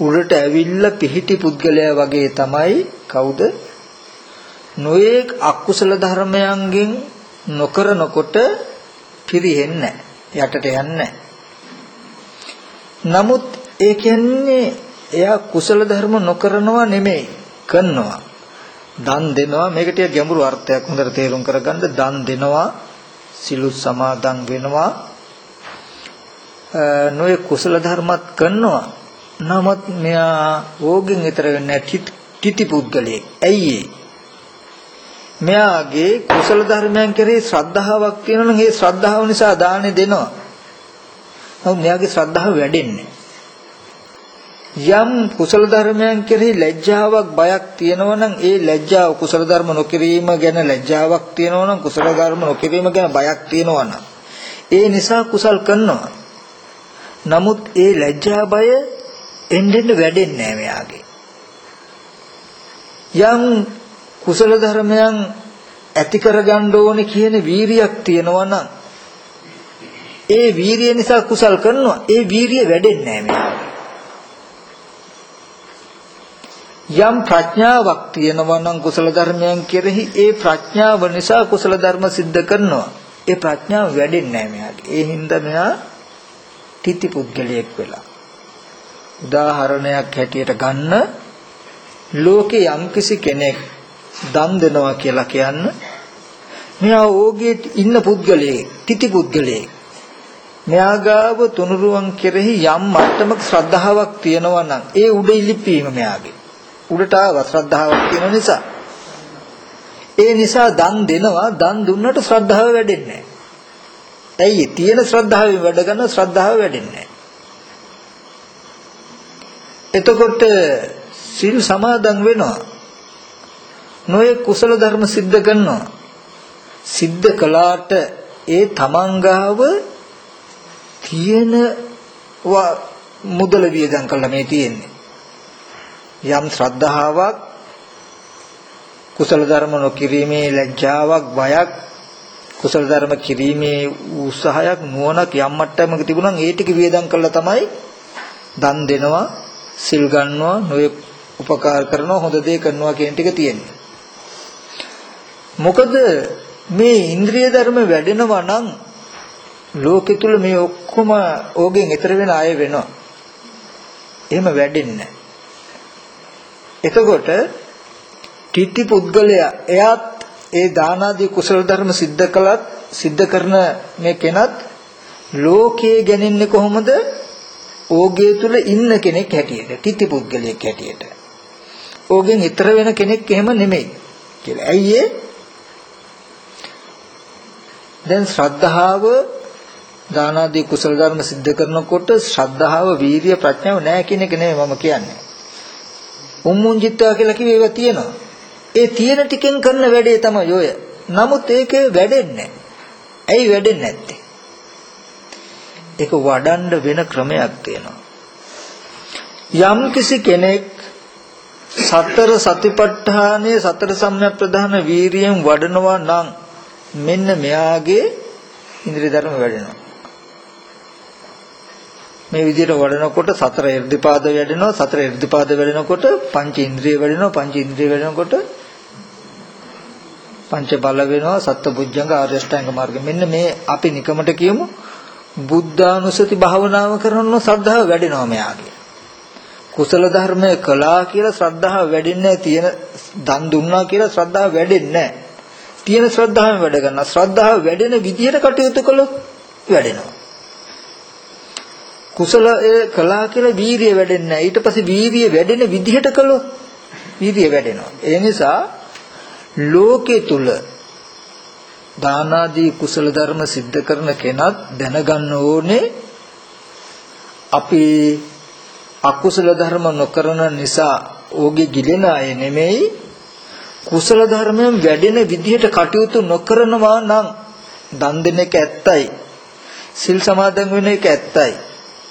උඩට ඇවිල්ලා පිහිටි පුද්ගලයා වගේ තමයි කවුද? නොයේක් අකුසල ධර්මයන්ගෙන් නොකරනකොට පිරෙන්නේ යටට යන්නේ නමුත් ඒ කියන්නේ එයා කුසල ධර්ම නොකරනවා නෙමෙයි කරනවා. දන් දෙනවා මේක ටික ගැඹුරු අර්ථයක් හොඳට තේරුම් කරගන්න දන් දෙනවා සිලු සමාදන් වෙනවා නොයේ කුසල ධර්මත් කරනවා නමුත් මෙයා ඕගෙන් ඊතර වෙන්නේ තිති පුද්ගලයෙක්. ඇයි මෙයාගේ කුසල ධර්මයන් කෙරෙහි ශ්‍රද්ධාවක් තියෙනවා නම් ඒ ශ්‍රද්ධාව නිසා දානෙ දෙනවා. නමුත් මෙයාගේ ශ්‍රද්ධාව වැඩෙන්නේ. යම් කුසල ධර්මයන් කෙරෙහි ලැජ්ජාවක් බයක් තියෙනවා නම් ඒ ලැජ්ජාව කුසල ධර්ම නොකිරීම ගැන ලැජ්ජාවක් තියෙනවා නම් කුසල ධර්ම නොකිරීම ගැන බයක් තියෙනවා නම් ඒ නිසා කුසල් කරනවා. නමුත් ඒ ලැජ්ජා බය එන්නෙන් වැඩෙන්නේ නැහැ මෙයාගේ. යම් කුසල ධර්මයන් ඇති කරගන්න ඕනේ කියන වීරියක් තියෙනවා නම් ඒ වීරිය නිසා කුසල් කරනවා ඒ වීරිය වැඩෙන්නේ නැහැ යම් ප්‍රඥාවක් තියෙනවා නම් කුසල ධර්මයන් කෙරෙහි ඒ ප්‍රඥාව නිසා කුසල ධර්ම સિદ્ધ කරනවා ඒ ප්‍රඥාව වැඩෙන්නේ නැහැ මෙයාගේ ඒ හින්දා මෙයා තිති පුද්ගලයෙක් වෙලා උදාහරණයක් හැටියට ගන්න ලෝකේ යම්කිසි කෙනෙක් දන් දෙනවා කියලා කියන්න මෙයා ඕගේ ඉන්න පුද්ගලයෙක් තිති පුද්ගලයෙක් මෙයා ගාව තුනුරුවන් කෙරෙහි යම් මට්ටමක ශ්‍රද්ධාවක් තියෙනවා නම් ඒ උඩ ඉලිපීම මෙයාගේ උඩට ආව ශ්‍රද්ධාවක් තියෙන නිසා ඒ නිසා දන් දෙනවා දන් දුන්නට ශ්‍රද්ධාව වැඩෙන්නේ නැහැ. ඇයි තියෙන ශ්‍රද්ධාවෙන් වැඩ කරන ශ්‍රද්ධාව වැඩෙන්නේ එතකොට සිල් සමාදන් වෙනවා. නොයේ කුසල ධර්ම સિદ્ધ කරනවා. සිද්ධ කළාට ඒ තමන්ගාව තියෙන මුදල වියදම් කළා මේ තියෙන්නේ. යම් ශ්‍රද්ධාවක් කුසල ධර්ම නොකිරීමේ ලැජ්ජාවක් බයක් කුසල ධර්ම කිරීමේ උත්සාහයක් නුවණක් යම් මට්ටමක තිබුණා ඒ ටික වියදම් කළා තමයි දන් දෙනවා සිල් ගන්නවා නොයේ උපකාර කරනවා හොඳ දේ කරනවා කියන ටික තියෙන්නේ මොකද මේ ඉන්ද්‍රිය ධර්ම වැඩෙනවා නම් ලෝකෙ තුල මේ ඔක්කොම ඕගෙන් ඈතර වෙන අය වෙනවා. එහෙම වැඩෙන්නේ එතකොට තිටි පුද්ගලයා එයාත් ඒ දාන ආදී කුසල ධර්ම સિદ્ધ කළත් સિદ્ધ කරන මේ කෙනත් ලෝකයේ ගැනෙන්නේ කොහොමද? ඕගේ තුල ඉන්න කෙනෙක් හැටියට, තිටි පුද්ගලයෙක් හැටියට. ඕගෙන් ඈතර වෙන කෙනෙක් එහෙම නෙමෙයි කියලා. ඇයි දැන් ශ්‍රද්ධාව දාන ආදී කුසල ධර්ම સિદ્ધ කරනකොට ශ්‍රද්ධාව, වීරිය, ප්‍රඥාව නැහැ කියන එක නෙමෙයි මම කියන්නේ. උම්මුංජිත්වා කියලා කිව්වේ ඒවා තියෙනවා. ඒ තියෙන ටිකෙන් කරන වැඩේ තමයි ඔය. නමුත් ඒකේ වැඩෙන්නේ ඇයි වැඩෙන්නේ නැත්තේ? ඒක වඩන්න වෙන ක්‍රමයක් තියෙනවා. යම් කිසි කෙනෙක් සතර සතිපට්ඨානයේ සතර සම්‍යක් ප්‍රධාන වීරියෙන් වඩනවා නම් මෙන්න මෙයාගේ ඉන්ද්‍රිය ධර්ම වැඩෙනවා. මේ විදිහට වඩනකොට සතර irdipaද වැඩෙනවා සතර irdipaද වැඩෙනකොට පංච ඉන්ද්‍රිය වැඩෙනවා පංච ඉන්ද්‍රිය වැඩෙනකොට පංච බල වෙනවා සත්බුද්ධංග ආර්ය අෂ්ටාංග මාර්ගය මෙන්න මේ අපි නිකමට කියමු. බුද්ධානුසති භාවනාව කරනොත් ශ්‍රද්ධාව වැඩෙනවා මෙයාගේ. කුසල ධර්මය කළා කියලා ශ්‍රද්ධාව වැඩෙන්නේ තියෙන දන් දුන්නා කියලා ශ්‍රද්ධාව වැඩෙන්නේ තියෙන ශ්‍රද්ධාවෙන් වැඩ ගන්නවා ශ්‍රද්ධාව වැඩෙන විදිහට කටයුතු කළොත් වැඩෙනවා. කුසලය කළා කියලා වීරිය වෙඩෙන්නේ නැහැ. ඊට පස්සේ වීරිය වැඩෙන විදිහට කළොත් වීරිය වැඩෙනවා. ඒ නිසා ලෝකේ තුල දානාදී කුසල ධර්ම સિદ્ધ කරන කෙනත් දැනගන්න ඕනේ අපි අකුසල ධර්ම නොකරන නිසා ඕගේ ගිලෙන අය නෙමෙයි කුසල ධර්මයෙන් වැඩෙන විදිහට කටයුතු නොකරනවා නම් දන් දෙන එක ඇත්තයි සිල් සමාදන් වෙන එක ඇත්තයි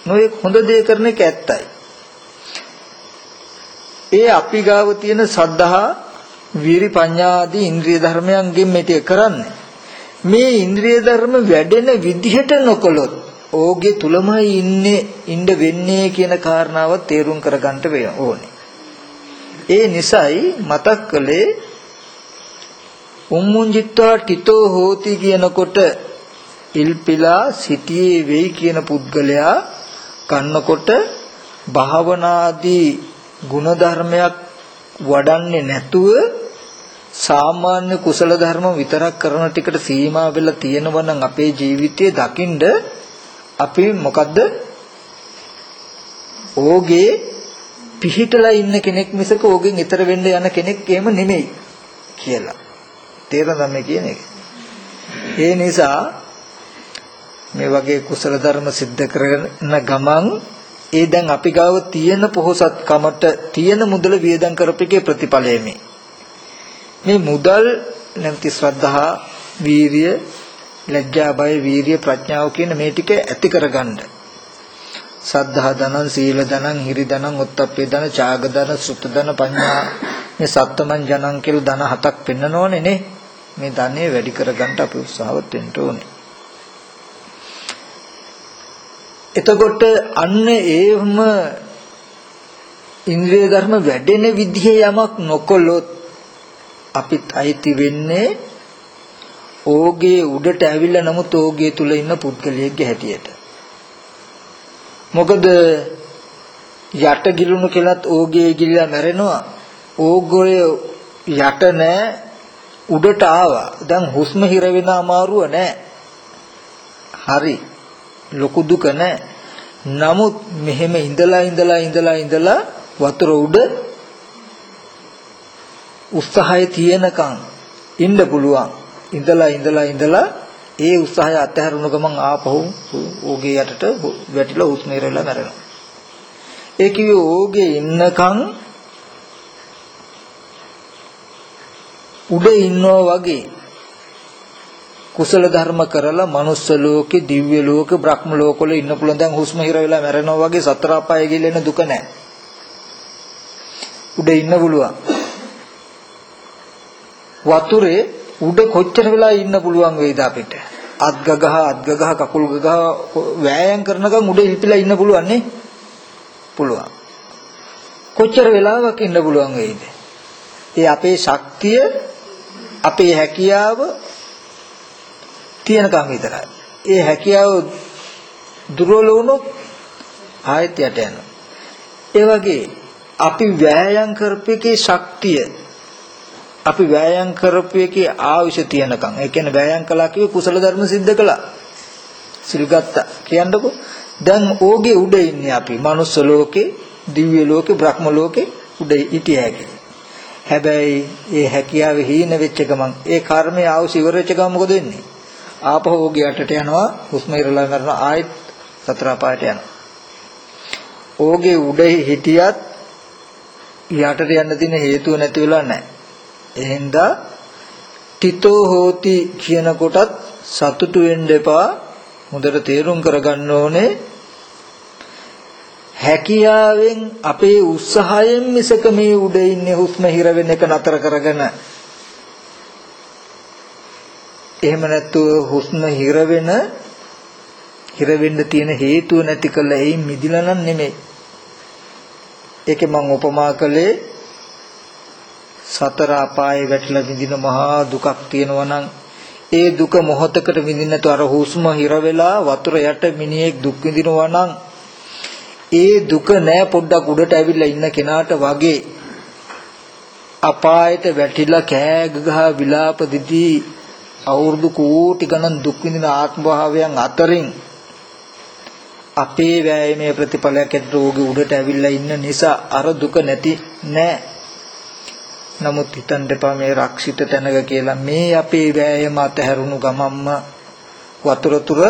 නොයෙක් හොඳ දේ කරන එක ඇත්තයි. ඒ අපි ගාව තියෙන සද්ධා, වීරි, පඤ්ඤා ආදී ඉන්ද්‍රිය ධර්මයන්ගෙන් මේක කරන්නේ. මේ ඉන්ද්‍රිය ධර්ම වැඩෙන විදිහට නොකළොත් ඕගේ තුලමයි ඉන්නේ ඉන්න වෙන්නේ කියන කාරණාව තේරුම් කරගන්න ඕනේ. ඒ නිසයි මතක් කළේ උම්මුංජිත්වා ටිතෝ හෝති කියනකොට ඉල්පිලා සිටියේ වෙයි කියන පුද්ගලයා ගන්නකොට භාවනාදී ಗುಣධර්මයක් වඩන්නේ නැතුව සාමාන්‍ය කුසල ධර්ම විතරක් කරන ටිකට සීමා වෙලා තියෙනවා නම් අපේ ජීවිතයේ දකින්ද අපි මොකද්ද ඕගේ පිහිටලා ඉන්න කෙනෙක් මිසක ඕගෙන් ඈතර වෙන්න යන කෙනෙක් එහෙම නෙමෙයි කියලා. තේරෙනවද මේ කියන එක? ඒ නිසා මේ වගේ කුසල ධර්ම સિદ્ધ කරන ගමන් ඒ දැන් අපි ගාව තියෙන පොහසත්කමට තියෙන මුදල වියදම් කරපිකේ ප්‍රතිඵලය මේ. මේ මුදල් නැති ශ්‍රද්ධා, වීරිය, ලැජ්ජා, බය, වීරිය, ප්‍රඥාව කියන මේ ටික ඇති කරගන්න. සද්ධා ධනං, සීල ධනං, හිරි ධනං, උත්තප්පේ ධන, ඡාග ධන, සුත ධන, පඤ්ඤා මේ සත්තමන් ජනං කියලා ධන හතක් පෙන්නනෝනේ නේ. මේ ධනෙ වැඩි කරගන්න අපි උත්සාහවත් වෙන්න ඕනේ. එතකොට අන්න ඒවම ඉන්ද්‍රිය ධර්ම වැඩෙන විදිහේ යමක් නොකොලොත් අපිත් අයිති වෙන්නේ ඕගේ උඩට ඇවිල්ලා නමුත් ඕගේ තුල ඉන්න පුද්ගලයෙක්ගේ හැටියට. මොකද යට ගිලුණු කෙලත් ඕගේ ගිලිලා මැරෙනවා. ඕගොය යට නෑ උඩට ආවා. දැන් හුස්ම හිර වෙන අමාරුව නෑ. හරි. ලොකු දුක නෑ. නමුත් මෙහෙම ඉඳලා ඉඳලා ඉඳලා ඉඳලා වතුර උඩ උත්සාහය තියෙනකන් ඉන්න පුළුවන්. ඉඳලා ඉඳලා ඉඳලා ඒ උත්සාහය අත්හැරුණු ගමන් ආපහු ඕගේ යටට වැටිලා හුස්ම ඉරලා මැරෙනවා. ඒ කිව්වේ ඕගේ ඉන්නකන් උඩ ඉන්නවා වගේ කුසල ධර්ම කරලා manuss ලෝකේ දිව්‍ය ලෝකේ බ්‍රහ්ම ලෝකවල ඉන්න පුළුවන් දැන් හුස්ම හිර වෙලා මැරෙනවා වගේ සතර අපාය ගිලෙන දුක නැහැ. උඩ ඉන්න පුළුවන්. වතුරේ උඩ කොච්චර වෙලා ඉන්න පුළුවන් වේද අපිට? අත් ගගහ අත් ගගහ කකුල් ගගහ වෑයම් කරනකම් උඩ ඉල්පිලා ඉන්න පුළුවන් නේ? පුළුවන්. කොච්චර වෙලාවක් ඉන්න පුළුවන් වේද? ඒ අපේ ශක්තිය අපේ හැකියාව තියෙනකම් විතරයි. ඒ හැකියාව දුර්වල වුණොත් ආයෙත් යට යනවා. ඒ වගේ අපි වෑයම් කරපේකේ ශක්තිය අපි වෑයම් කරපේකේ ආයුෂ තියෙනකම් ඒ කියන්නේ වෑයම් කළා කිව්වේ කුසල ධර්ම સિદ્ધ කළා. සිල් ගත්තා කියන්නකෝ. දැන් ඕගේ උඩ ඉන්නේ අපි. manuss ලෝකේ, දිව්‍ය ලෝකේ, බ්‍රහ්ම ලෝකේ උඩ හිටිය හැකි. හැබැයි ඒ හැකියාව හීන වෙච්ච ගමන් ඒ කර්මයේ ආවුස ඉවර වෙච්ච ගමන් මොකද වෙන්නේ? ආපහු ඕගේ යටට යනවා හුස්ම ඉරලා කරනවා ආයෙත් සතර පායට යනවා. ඕගේ උඩ හිටියත් යටට යන්න තියෙන හේතුව නැති වෙලා නැහැ. එහෙනම් තිතෝ හෝති කියන කොටත් සතුටු වෙන්න එපා. හොඳට තේරුම් කරගන්න ඕනේ හැකියාවෙන් අපේ උත්සාහයෙන් මිසක මේ උඩ ඉන්නේ හුස්ම හිර වෙන එක නතර කරගෙන එහෙම නැත්නම් හුස්ම හිර වෙන හිර වෙන්න තියෙන හේතුව නැති කළා එයින් මිදිලා නම් නෙමෙයි. ඒකේ මම උපමා කළේ සතර අපායේ වැටලා විඳින මහා දුකක් තියෙනවා නම් ඒ දුක මොහොතකට විඳින්න නැතුව අර හුස්ම හිර වෙලා වතුර යට මිනිහෙක් දුක් විඳිනවා නම් ඒ දුක නෑ පොඩ්ඩක් උඩට ඇවිල්ලා ඉන්න කෙනාට වගේ අපායට වැටිලා කෑ ගහ විලාප දිදී අවුරුදු කෝටි ගණන් දුක් විඳින ආත්ම භාවයන් අතරින් අපේ වෑයමේ ප්‍රතිඵලයක් ඇතුළත ඕගේ උඩට ඇවිල්ලා ඉන්න නිසා අර දුක නැති නෑ නමුත් හිතන්න එපා මේ රක්ෂිත තැනක කියලා මේ අපේ වෑයම අතහැරුණු ගමම්ම වතුර තුර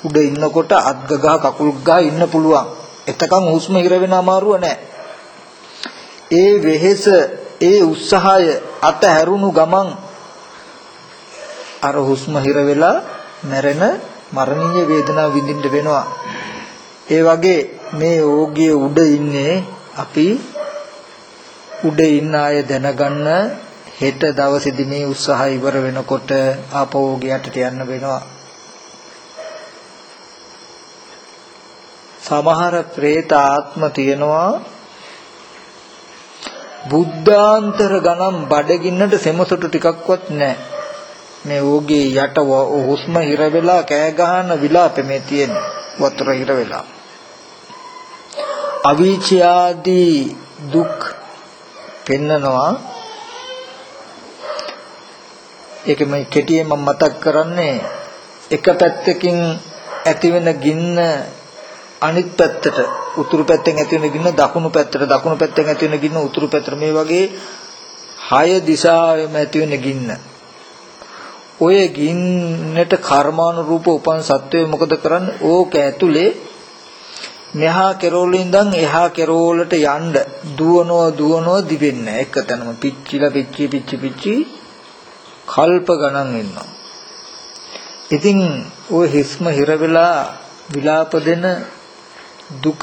උඩ ඉන්නකොට අත් ගහ කකුල් ගහ ඉන්න පුළුවන් එතකන් හුස්ම හිර වෙන අමාරුව නැහැ. ඒ වෙහෙස ඒ උත්සාහය අතහැරුණු ගමන් අර හුස්ම හිර වෙලා මැරෙන මරණීය වේදනාව විඳින්න වෙනවා. ඒ වගේ මේ ඕගිය උඩ ඉන්නේ අපි උඩ ඉන්න අය දැනගන්න හෙට දවසේදී මේ උත්සාහය ඉවර වෙනකොට ආපහු ඕගියට යන්න වෙනවා. සමහර പ്രേත ආත්ම තියෙනවා බුද්ධාන්තර ගණන් බඩගින්නට සෙමසොටු ටිකක්වත් නැහැ. මේ ඕගේ යට හුස්ම හිර වෙලා කෑ ගහන විලාපෙ මේ තියෙන වතුර හිර වෙලා. අවීචාදී දුක් පෙන්නනවා. ඒක මම කෙටියෙන් මම මතක් කරන්නේ එක පැත්තකින් ඇතිවෙන ගින්න අනිත් පැත්තට උතුරු පැත්තෙන් ඇති වෙන ගින්න දකුණු පැත්තට දකුණු පැත්තෙන් ඇති වෙන ගින්න උතුරු පැත්තට මේ වගේ හය දිශාවෙම ඇති වෙන ගින්න ඔය ගින්නට කර්මානුරූප උපන් සත්වය මොකද කරන්නේ ඕක ඇතුලේ මෙහා කෙරෝල ඉඳන් එහා කෙරෝලට යන්න දුවනෝ දුවනෝ දිවෙන්න එක තැනම පිච්චිලා පිච්චි පිච්චි පිච්චි කල්ප ගණන් ඉන්නවා. ඉතින් ওই හිස්ම හිර වෙලා විලාප දෙන දුක.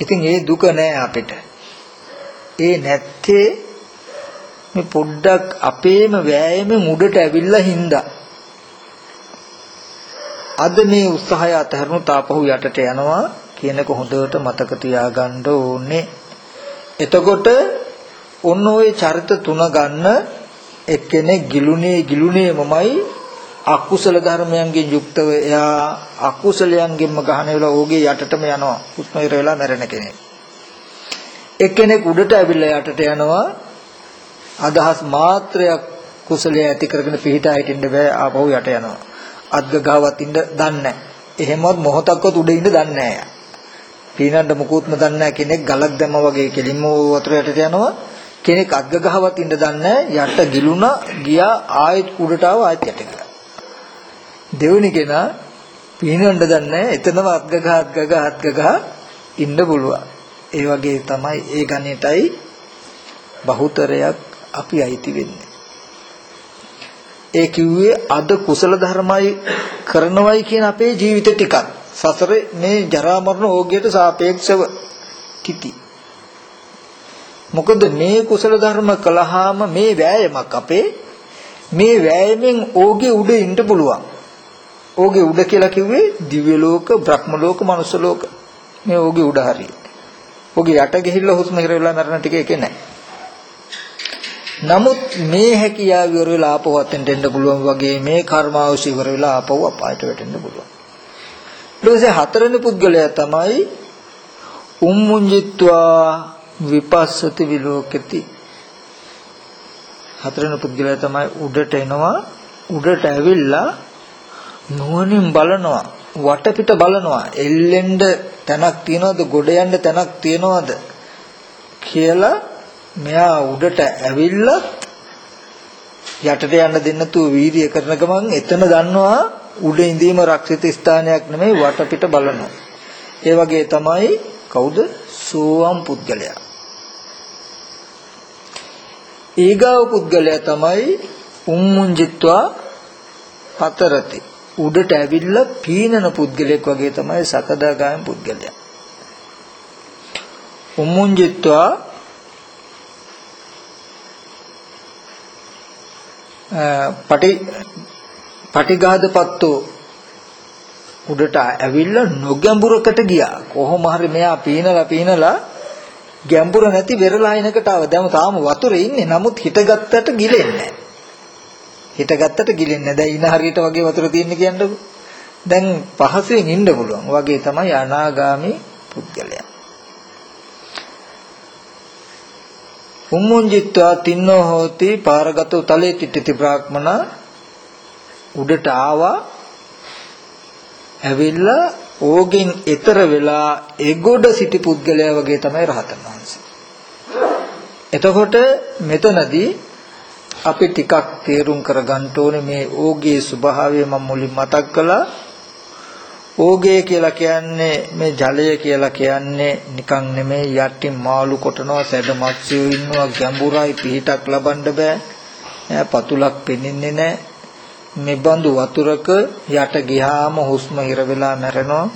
ඉතින් ඒ දුක නෑ අපිට. ඒ නැත්තේ මේ පොඩ්ඩක් අපේම වෑයමෙන් උඩට ඇවිල්ලා හින්දා අද මේ උත්සාහය අතහැරුණු තාපහු යටට යනවා කියන එක හොඳට මතක තියාගන්න ඕනේ. එතකොට ඔන්න ඔය චරිත තුන ගන්න එක්කෙනෙක් ගිලුනේ ගිලුනේමමයි අකුසල ධර්මයන්ගෙන් යුක්තව එයා අකුසලයන්ගෙන්ම ගහන වෙලා ඕගේ යටටම යනවා. හුස්ම ඉර වෙලා මැරෙන කෙනෙක්. එක්කෙනෙක් උඩට ඇවිල්ලා යටට යනවා. අදහස් මාත්‍රයක් කුසලයේ ඇති කරගෙන පිහිටා හිටින්න බෑ ආපහු යට යනවා. අද්ග ගහවත් ඉන්න දන්නේ නැහැ. එහෙමවත් මොහොතක්වත් උඩ ඉන්න දන්නේ නැහැ. පීනන්න මුකුත්ම දන්නේ නැහැ කෙනෙක් ගලක් දැම්මා වගේ කෙලින්ම වතුර යටට යනවා. කෙනෙක් අද්ග ගහවත් ඉන්න දන්නේ යට ගිලුණා ගියා ආයෙත් උඩට ආවා ආයෙත් යට ගියා. දෙවෙනි කෙනා පීනන්න දන්නේ එතනම අද්ග ගහ අද්ග ගහ අද්ග ගහ ඉන්න පුළුවන්. ඒ වගේ තමයි ඒ ගණිතයි බහුතරයක් අපි අයිති වෙන්නේ. ඒ කිව්වේ අද කුසල ධර්මයි කරනවයි කියන අපේ ජීවිත ටිකක්. සසරේ මේ ජරා මරණ ඕගයට සාපේක්ෂව කිති. මොකද මේ කුසල ධර්ම කළාම මේ වෑයමක් අපේ මේ වෑයමෙන් ඕගේ උඩ ඉන්න පුළුවන්. ඕගේ උඩ කියලා කිව්වේ දිව්‍ය ලෝක බ්‍රහ්ම ලෝක මනුස්ස ලෝක. මේ ඕගේ උඩ හරිය ඕගේ යට ගිහිල්ලා හුස්ම ඉර වෙලා මරණ ටික එකේ නැහැ. නමුත් මේ හැකියාව ඉවර වෙලා ආපහු අතෙන්ට එන්න පුළුවන් වගේ මේ කර්මාවශ ඉවර වෙලා ආපහු අපායට වැටෙන්න පුළුවන්. ඊට හතරවෙනි පුද්ගලයා තමයි උම්මුංජිත්වා විපස්සති විලෝකති. හතරවෙනි පුද්ගලයා තමයි උඩට එනවා උඩට ඇවිල්ලා නුවණින් බලනවා වටපිට බලනවා එල්ලෙන්න තැනක් තියනවද ගොඩ යන්න තැනක් තියනවද කියලා මෙයා උඩට ඇවිල්ලා යටට යන්න දෙන්න නැතුව වීර්ය කරන ගමන් එතන දන්නවා උඩ ඉඳීම රක්ෂිත ස්ථානයක් නෙමෙයි වටපිට බලනවා. ඒ වගේ තමයි කවුද? සෝවම් පුද්ගලයා. ඊගාව පුද්ගලයා තමයි උම්මුංජිත්වා පතරති. උඩට ඇවිල්ලා පීනන පුද්ගලයෙක් වගේ තමයි සකදාගාමී පුද්ගලයා. උම්මුංජිත්වා පටි පටිඝාතපත්තෝ උඩට ඇවිල්ලා නොගැඹුරකට ගියා. කොහොම හරි මෙයා පීනලා පීනලා ගැඹුර නැති වෙරළා එනකට ආව. දැන් තාම වතුරේ ඉන්නේ. නමුත් හිටගත්තට ගිලෙන්නේ නැහැ. හිටගත්තට ගිලෙන්නේ නැහැ. දැන් ඉන හරියට වගේ වතුර තියෙන්නේ කියන්නකො. දැන් පහසෙන් ඉන්න පුළුවන්. වගේ තමයි අනාගාමි පුද්ගලයා. උම්මුංජිත්වා තින්නෝ හෝති පාරගතෝ තලේ තිට්ඨති බ්‍රාහ්මණ උඩට ආවා ඇවිල්ලා ඕගෙන් ඈතර වෙලා එගොඩ සිටි පුද්ගලයා වගේ තමයි රහතන් වහන්සේ. එතකොට මෙතනදී අපි ටිකක් තේරුම් කරගන්න ඕනේ මේ ඕගේ ස්වභාවය මම මුලින් මතක් කළා ඕගේ කියලා කියන්නේ මේ ජලය කියලා කියන්නේ නිකන් නෙමෙයි යටින් මාළු කොටනවා සැඩ මත්ස්‍යෝ ඉන්නවා ගැඹුරයි පිහිටක් ලබන්න බෑ. පතුලක් පෙනෙන්නේ නැහැ මේ බඳු වතුරක යට ගියාම හුස්ම හිර වෙලා මැරෙනවා.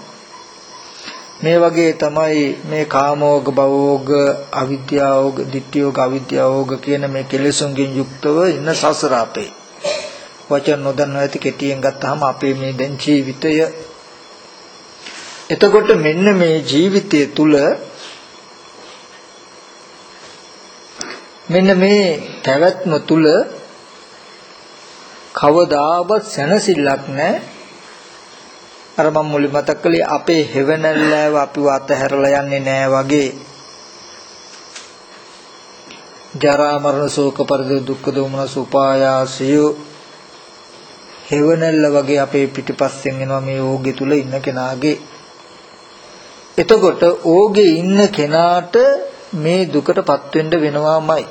මේ වගේ තමයි මේ කාමෝග භවෝග අවිද්‍යාවෝග ditthiyෝග අවිද්‍යාවෝග කියන මේ කෙලෙසුන්ගෙන් යුක්තව ඉන්න සසර අපේ. වචන නොදන්නවා ඇති කෙටියෙන් ගත්තාම අපේ මේ දැන් ජීවිතය එතකොට මෙන්න මේ ජීවිතය තුල මෙන්න මේ පැවැත්ම තුල කවදාවත් සැනසෙල්ලක් නැහැ අර මම මුලින් මතක් කළේ අපේ හෙවණැල්ලව අපිව අතහැරලා යන්නේ නැහැ වගේ. ජරා මරණ ශෝක පරිද දුක්ඛ දෝමන සුපායාසය හෙවණැල්ල වගේ අපේ පිටිපස්සෙන් එනවා මේ ඕගෙ තුල ඉන්න කෙනාගේ. එතකොට ඕගේ ඉන්න කෙනාට මේ දුකටපත් වෙන්න වෙනවාමයි.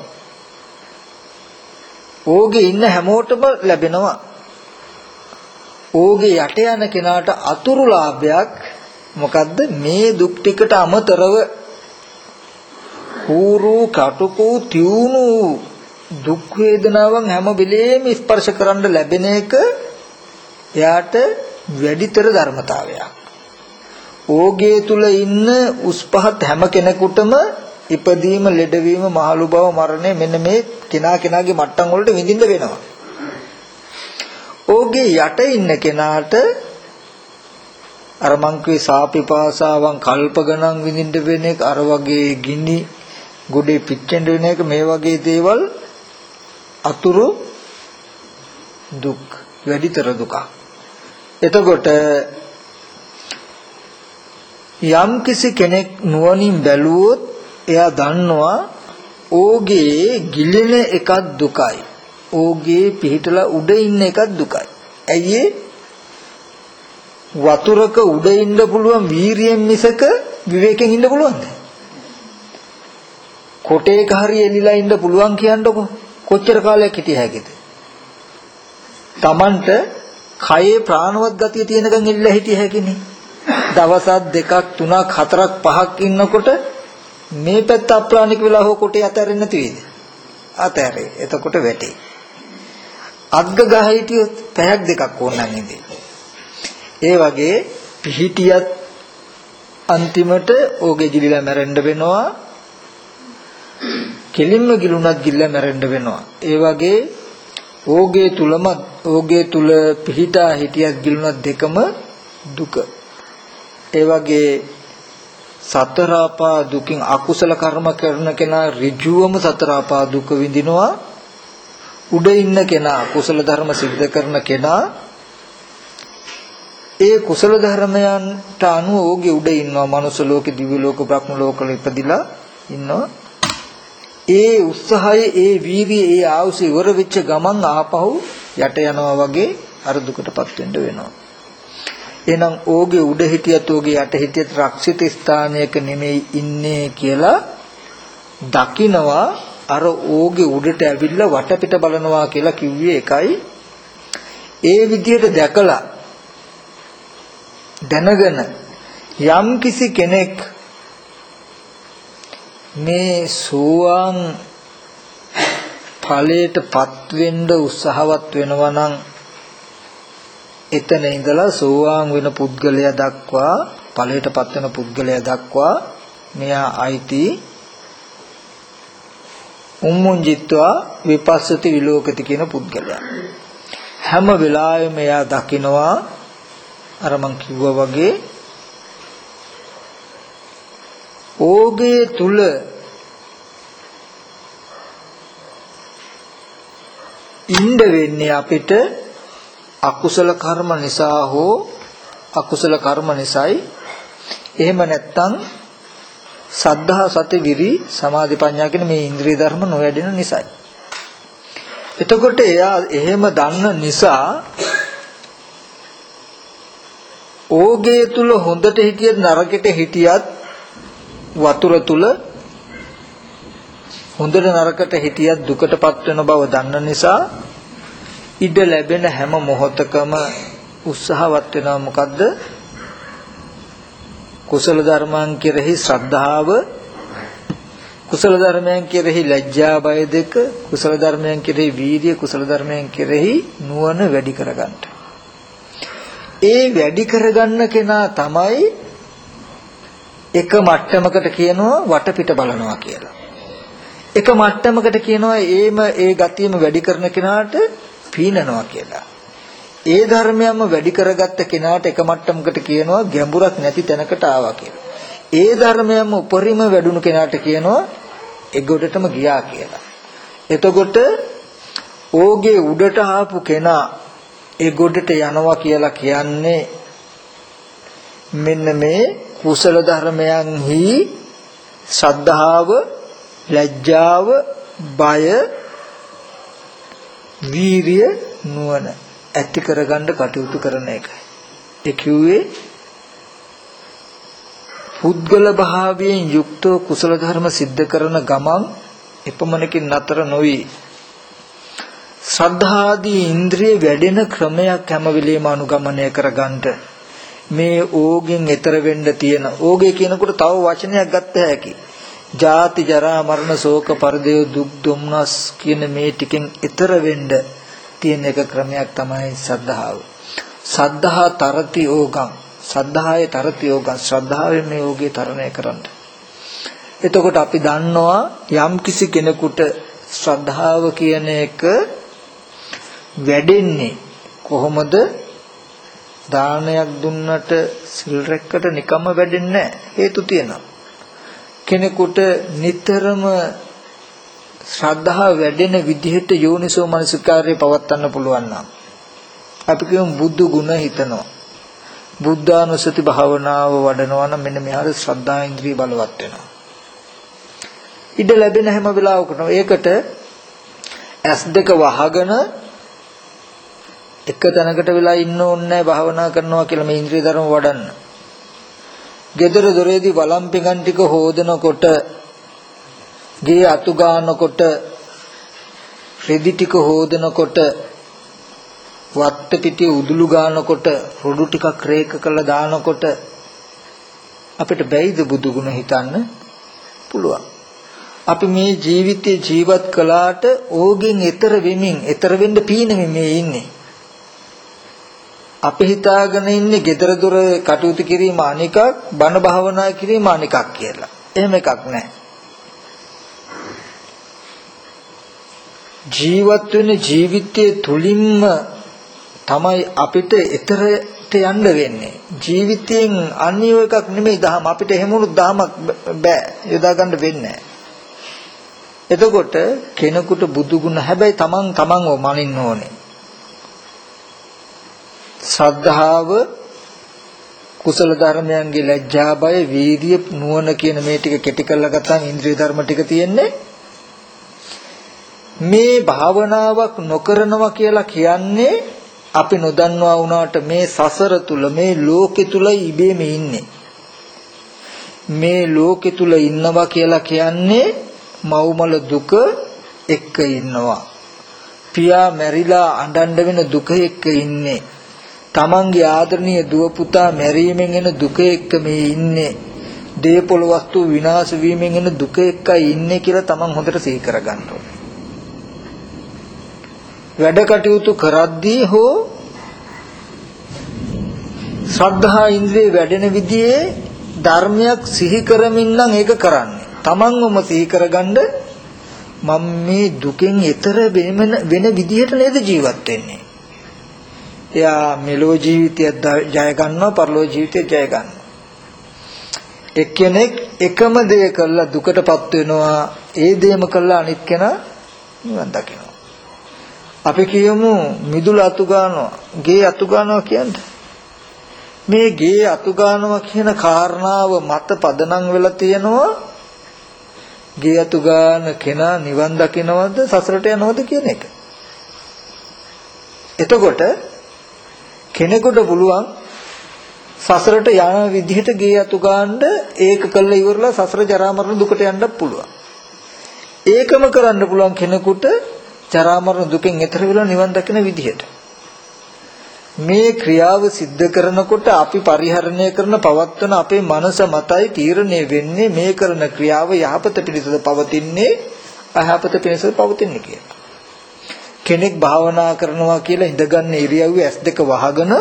ඕගේ ඉන්න හැමෝටම ලැබෙනවා. ඕගේ යට යන කෙනාට අතුරු ලාභයක් මොකද්ද මේ දුක් ටිකට අමතරව හූරු කටුකු තියුණු දුක් වේදනාවන් හැම වෙලේම ස්පර්ශ කරන්න ලැබෙන එක එයාට වැඩිතර ධර්මතාවයක්. ඕගේ තුල ඉන්න උස් පහත් හැම කෙනෙකුටම ඉපදීම, ලෙඩවීම, මහලු බව, මරණය මෙන්න මේ කෙනා කෙනාගේ මට්ටම් වලට විඳින්න වෙනවා. ඕගේ යට ඉන්න කෙනාට අර මංකුවේ සාපිපාසාවන් කල්ප ගණන් විඳින්න වෙන එක අර වගේ ගිනි ගොඩේ පිච්චෙන්න වෙන එක මේ වගේ දේවල් අතුරු දුක් වැඩිතර දුකක්. එතකොට යම් කිසි කෙනෙක් නුවණින් බැලුවොත් එයා දන්නවා ඕගේ ගිලෙන එකක් දුකයි. ඕගේ පිහිටලා උඩ ඉන්න එකක් දුකයි. ඇයි වතුරක උඩ ඉන්න පුළුවන් වීරියෙන් මිසක විවේකයෙන් ඉන්න පුළුවන්ද? කොටේක හරි එලිලා ඉන්න පුළුවන් කියන්නකො කොච්චර කාලයක් හිටිය හැකිද? Tamanට කයේ ප්‍රාණවත් ගතිය තියෙනකන් එල්ලලා හිටිය හැකිනේ. දවසක් දෙකක් තුනක් හතරක් පහක් ඉන්නකොට මේ පැත්ත අප්‍රාණික වෙලා හෝ කොටේ අතහැරෙන්නේ නැති වේද? අතහැරේ. එතකොට වැටේ. අග්ග ගහ හිටියොත් පැයක් දෙකක් ඕනනම් ඉඳී. ඒ වගේ පිහිටියත් අන්තිමට ඕගේ ගිලිලා මැරෙන්න වෙනවා. කෙලින්ම ගිලුණත් ගිල්ලා මැරෙන්න වෙනවා. ඒ වගේ ඕගේ තුලම ඕගේ තුල පිහිටා හිටියත් ගිලුණත් දෙකම දුක. ඒ වගේ සතර අපා දුකින් අකුසල කර්ම කරන කෙනා ඍජුවම සතර අපා දුක විඳිනවා උඩ ඉන්න කෙනා කුසල ධර්ම સિદ્ધ කරන කෙනා ඒ කුසල ධර්මයන්ට අනුව ඕගේ උඩ ඉන්නවා මනුස්ස ලෝකේ දිව්‍ය ලෝක බ්‍රහ්ම ලෝකවල ඉපදිලා ඉන්නවා ඒ උත්සාහය ඒ වීර්යය ඒ ආවුස ඉවර වෙච්ච ගමන් ආපහු යට යනවා වගේ අර දුකටපත් වෙන්න වෙනවා එහෙනම් ඕගේ උඩ හිටියත් ඕගේ යට හිටියත් රක්ෂිත ස්ථානයක නෙමෙයි ඉන්නේ කියලා දකිනවා. අර ඕගේ උඩට ඇවිල්ලා වටපිට බලනවා කියලා කිව්වේ එකයි. ඒ විදිහට දැකලා දැනගෙන යම් කිසි කෙනෙක් මේ සෝවාන් ඵලයටපත් වෙන්න උත්සාහවත් වෙනවා නම් එතන ඉඳලා සෝවාන් වෙන පුද්ගලයා දක්වා ඵලයටපත් වෙන පුද්ගලයා දක්වා මෙයා අයිති උම්මුංජිත්වා විපස්සති විලෝකති කියන පුද්ගලයා. හැම වෙලාවෙම එයා දකිනවා අර මං කිව්වා වගේ ඕගේ තුල ඉන්න වෙන්නේ අපිට අකුසල කර්ම නිසා හෝ අකුසල කර්ම නිසායි. එහෙම නැත්නම් සද්ධා සති විරි සමාධි ප්‍රඥා කියන මේ ඉන්ද්‍රිය ධර්ම නොවැඩෙන නිසායි. එතකොට එයා එහෙම දන්න නිසා ඕගේ තුල හොඳට හිටියත් නරකෙට හිටියත් වතුර තුල හොඳට නරකට හිටියත් දුකටපත් වෙන බව දන්න නිසා ඉඩ ලැබෙන හැම මොහොතකම උත්සාහවත් වෙනවා මොකද්ද කුසල ධර්මයන් කෙරෙහි ශ්‍රද්ධාව කුසල ධර්මයන් කෙරෙහි ලැජ්ජා බය දෙක කුසල ධර්මයන් කෙරෙහි වීර්ය කුසල ධර්මයන් කෙරෙහි නුවණ වැඩි කරගන්න. ඒ වැඩි කරගන්න කෙනා තමයි එක මට්ටමකට කියනවා වටපිට බලනවා කියලා. එක මට්ටමකට කියනවා ඒම ඒ ගතියම වැඩි කරන කෙනාට පීනනවා කියලා. ඒ ධර්මයන්ම වැඩි කරගත්ත කෙනාට එක මට්ටමකට කියනවා ගැඹුරක් නැති තැනකට ආවා කියලා. ඒ ධර්මයන්ම උපරිම වැඩුණු කෙනාට කියනවා එගොඩටම ගියා කියලා. එතකොට ඕගේ උඩට ආපු කෙනා ඒ ගොඩට යනවා කියලා කියන්නේ මෙන්න මේ කුසල ධර්මයන්හි ශ්‍රද්ධාව ලැජ්ජාව බය වීරිය නුවණ ඇති කරගන්න කටයුතු කරන එකයි. ඒ කිව්වේ පුද්ගල භාවයෙන් යුක්තව කුසල ධර්ම સિદ્ધ කරන ගමන් එපමණකින් නතර නොවි ශ්‍රද්ධාදී ඉන්ද්‍රිය වැඩෙන ක්‍රමයක් හැම වෙලෙම අනුගමනය කරගන්නට මේ ඕගෙන් එතර වෙන්න තියෙන ඕගේ කියනකොට තව වචනයක් ගත්ත හැකි. ජාති ජරා මරණ ශෝක පරිදේ දුක් දුම්නස් කියන මේ ටිකෙන් එතර වෙන්න තියෙන එක ක්‍රමයක් තමයි සද්ධාව. සද්ධා තරති ඕගං සද්ධායේ තරති ඕගං ශ්‍රද්ධාවෙන් මේ ඕගේ තරණය කරන්න. එතකොට අපි දන්නවා යම් කිසි කෙනෙකුට ශ්‍රද්ධාව කියන එක වැඩෙන්නේ කොහොමද? දානයක් දුන්නට සිල් රැක්කට නිකම්ම වැඩෙන්නේ හේතු තියෙනවා. කෙනෙකුට නිතරම ශ්‍රද්ධාව වැඩෙන විදිහට යෝනිසෝ මනසිකාර්යය පවත්වන්න පුළුවන් නම් අපි කියමු බුදු ගුණ හිතනවා බුද්ධානුස්සති භාවනාව වඩනවා නම් මෙන්න මෙහාට ශ්‍රද්ධා ඉන්ද්‍රිය බලවත් වෙනවා ඉඩ ලැබෙන හැම වෙලාවකටම ඒකට S2 වහගෙන එක තැනකට වෙලා ඉන්න ඕනේ භාවනා කරනවා කියලා මේ ඉන්ද්‍රිය ධර්ම වඩන්න. Gedara doreedi වළම්පිකන් ටික හොදනකොට ගේ අතු ගන්නකොට රෙදි ටික හොදනකොට වත්ත පිටිය උදුළු ගන්නකොට රොඩු ටිකක් රේක කරලා දානකොට අපිට බැයිද බුදු ගුණ හිතන්න පුළුවන්. අපි මේ ජීවිතේ ජීවත් කළාට ඕගෙන් එතර වෙමින් එතර වෙන්න පීනෙමින් මේ ඉන්නේ. අපි හිතාගෙන ඉන්නේ gedara dora කටයුතු කිරීම අනිකක් බණ භාවනා කිරීම අනිකක් කියලා. එහෙම එකක් නැහැ. ජීවත් වෙන ජීවිතයේ තුලින්ම තමයි අපිට ඊතරට යන්න වෙන්නේ. ජීවිතයෙන් අන්‍ය එකක් නෙමෙයි දහම. අපිට එහෙම වුණොත් දහමක් බෑ. යොදා ගන්න වෙන්නේ එතකොට කෙනෙකුට බුදු ගුණ හැබැයි තමන් තමන්ව මනින්න ඕනේ. ශ්‍රද්ධාව කුසල ධර්මයන්ගේ ලැජ්ජා බය වීර්ය නුවණ කියන මේ ටික කෙටි කරලා ගත්තාම ඉන්ද්‍රිය ධර්ම ටික තියෙන්නේ. මේ භාවනාවක් නොකරනවා කියලා කියන්නේ අපි නොදන්නවා වුණාට මේ සසර තුල මේ ලෝකෙ තුල ඉබේම ඉන්නේ. මේ ලෝකෙ තුල ඉන්නවා කියලා කියන්නේ මව්මල දුක එක්ක ඉන්නවා. පියා මැරිලා අඬන්න වෙන දුක එක්ක ඉන්නේ. තමන්ගේ ආදරණීය දුව පුතා මැරීමෙන් එන දුක එක්ක මේ ඉන්නේ දේපොළ වස්තු විනාශ වීමෙන් එන දුක එක්කයි ඉන්නේ කියලා තමන් හොඳට සිහි කරගන්න ඕනේ. වැඩ කටයුතු කරද්දී හෝ ශ්‍රද්ධා ඉන්ද්‍රිය වැඩෙන විදිහේ ධර්මයක් සිහි කරමින් නම් ඒක කරන්නේ. තමන්වම සිහි කරගන්න මම මේ දුකෙන් එතර වෙන විදිහට නේද ජීවත් වෙන්නේ. එයා මෙලෝ ජීවිතය ජය ගන්නවා පරලෝ ජීවිතය ජය ගන්නවා. එක්කෙනෙක් එකම දේ කළා දුකටපත් වෙනවා ඒ දේම කළා අනිත් කෙනා නිවන් දකිනවා. අපි කියමු මිදුල අතු ගන්නවා ගේ අතු ගන්නවා කියන්නේ මේ ගේ අතු ගන්නවා කියන කාරණාව මත පදනම් වෙලා තියෙනවා ගේ අතු ගන්න කෙනා නිවන් දකින්නවද සසරට යනවද කියන එක. එතකොට කෙනෙකුට පුළුවන් සසරට යන විදිහට ගේ අතු ගන්න ඒක කළා ඉවරලා සසර ජරා මරණ දුකට යන්නත් පුළුවන්. ඒකම කරන්න පුළුවන් කෙනෙකුට ජරා මරණ දුකෙන් එතර වෙලා නිවන් දකින විදිහට. මේ ක්‍රියාව සිද්ධ කරනකොට අපි පරිහරණය කරන පවත්වන අපේ මනස මතයි තීරණය වෙන්නේ මේ කරන ක්‍රියාව යහපත පිණිසද පවතින්නේ අයහපත පිණිසද පවතින්නේ කියලා. කෙනෙක් භාවනා කරනවා කියලා ඉඳගන්න ඉරියව්වේ S2 වහගෙන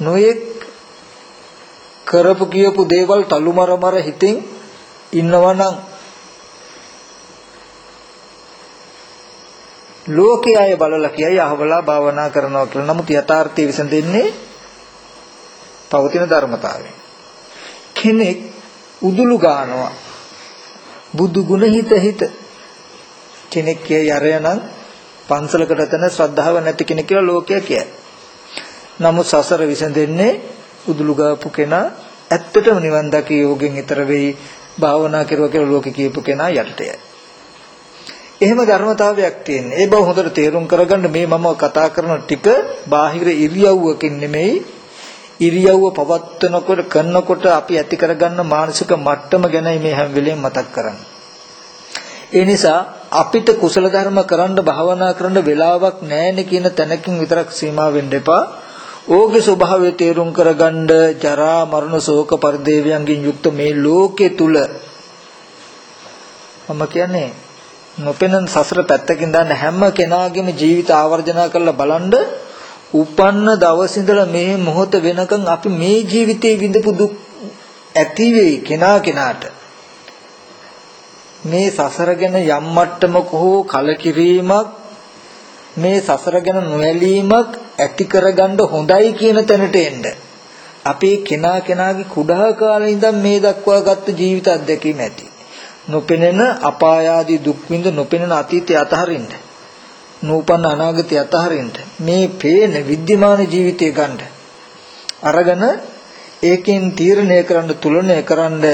නොයෙක් කරපු කියපු දේවල් තලුමර මර හිතින් ඉන්නවනම් ලෝකයේ අය බලලා කියයි අහවලා භාවනා කරනවා කියලා. නමුත් යථාර්ථය විසඳෙන්නේ පවතින ධර්මතාවය. කෙනෙක් උදුළු ගන්නවා. බුදු ගුණ හිත හිත කෙනෙක් කියයි අරයනම් පන්සලකට තන ශ්‍රද්ධාව නැති කෙනෙක් කියලා ලෝකයා කියයි. නමුත් සසර විසඳෙන්නේ උදුළු ගාපු කෙනා ඇත්තටම නිවන් දකී යෝගෙන් ඊතර වෙයි භාවනා කරුවා කියලා ලෝකෙ කියපු කෙනා යටටයයි. එහෙම ධර්මතාවයක් තියෙන. ඒ බව හොඳට තේරුම් කරගන්න මේ මම කතා කරන ටික බාහිර ඉරියව්වකින් නෙමෙයි ඉරියව්ව පවත්වනකොට කරනකොට අපි ඇති කරගන්න මානසික මට්ටම ගැනයි මේ හැම වෙලෙම මතක් කරන්නේ. ඒ නිසා අපිට කුසල ධර්ම කරන්න භාවනා කරන්න වෙලාවක් නැහැනේ කියන තැනකින් විතරක් සීමා වෙන්න එපා. ඕගේ ස්වභාවය තේරුම් කරගන්න ජරා මරණ ශෝක පරිදේවයන්ගෙන් යුක්ත මේ ලෝකේ තුල මම කියන්නේ නොපෙනෙන සසර පැත්තකින් දාන්න හැම කෙනාගේම ජීවිත ආවර්ජනා කරලා බලන්න උපන්න දවස් ඉඳලා මේ මොහොත වෙනකන් අපි මේ ජීවිතේ විඳපු දුක් ඇති වෙයි කෙනා කෙනාට මේ සසර ගැන යම් මට්ටමක හෝ කලකිරීමක් මේ සසර ගැන නොඇලීමක් ඇති කරගන්න හොඳයි කියන තැනට එන්න. අපේ කෙනා කෙනාගේ කුඩා කාලේ ඉඳන් මේ දක්වා ගත්ත ජීවිත අත්දැකීම ඇති. නොපෙනෙන අපාය ආදී දුක් විඳ නොපෙනෙන අතීතය අතහරින්න. නූපන්න අනාගතය අතහරින්න. මේ පේන විද්‍යමාන ජීවිතය ගන්න. අරගෙන ඒකෙන් තීරණය කරන්න තුලනය කරන්න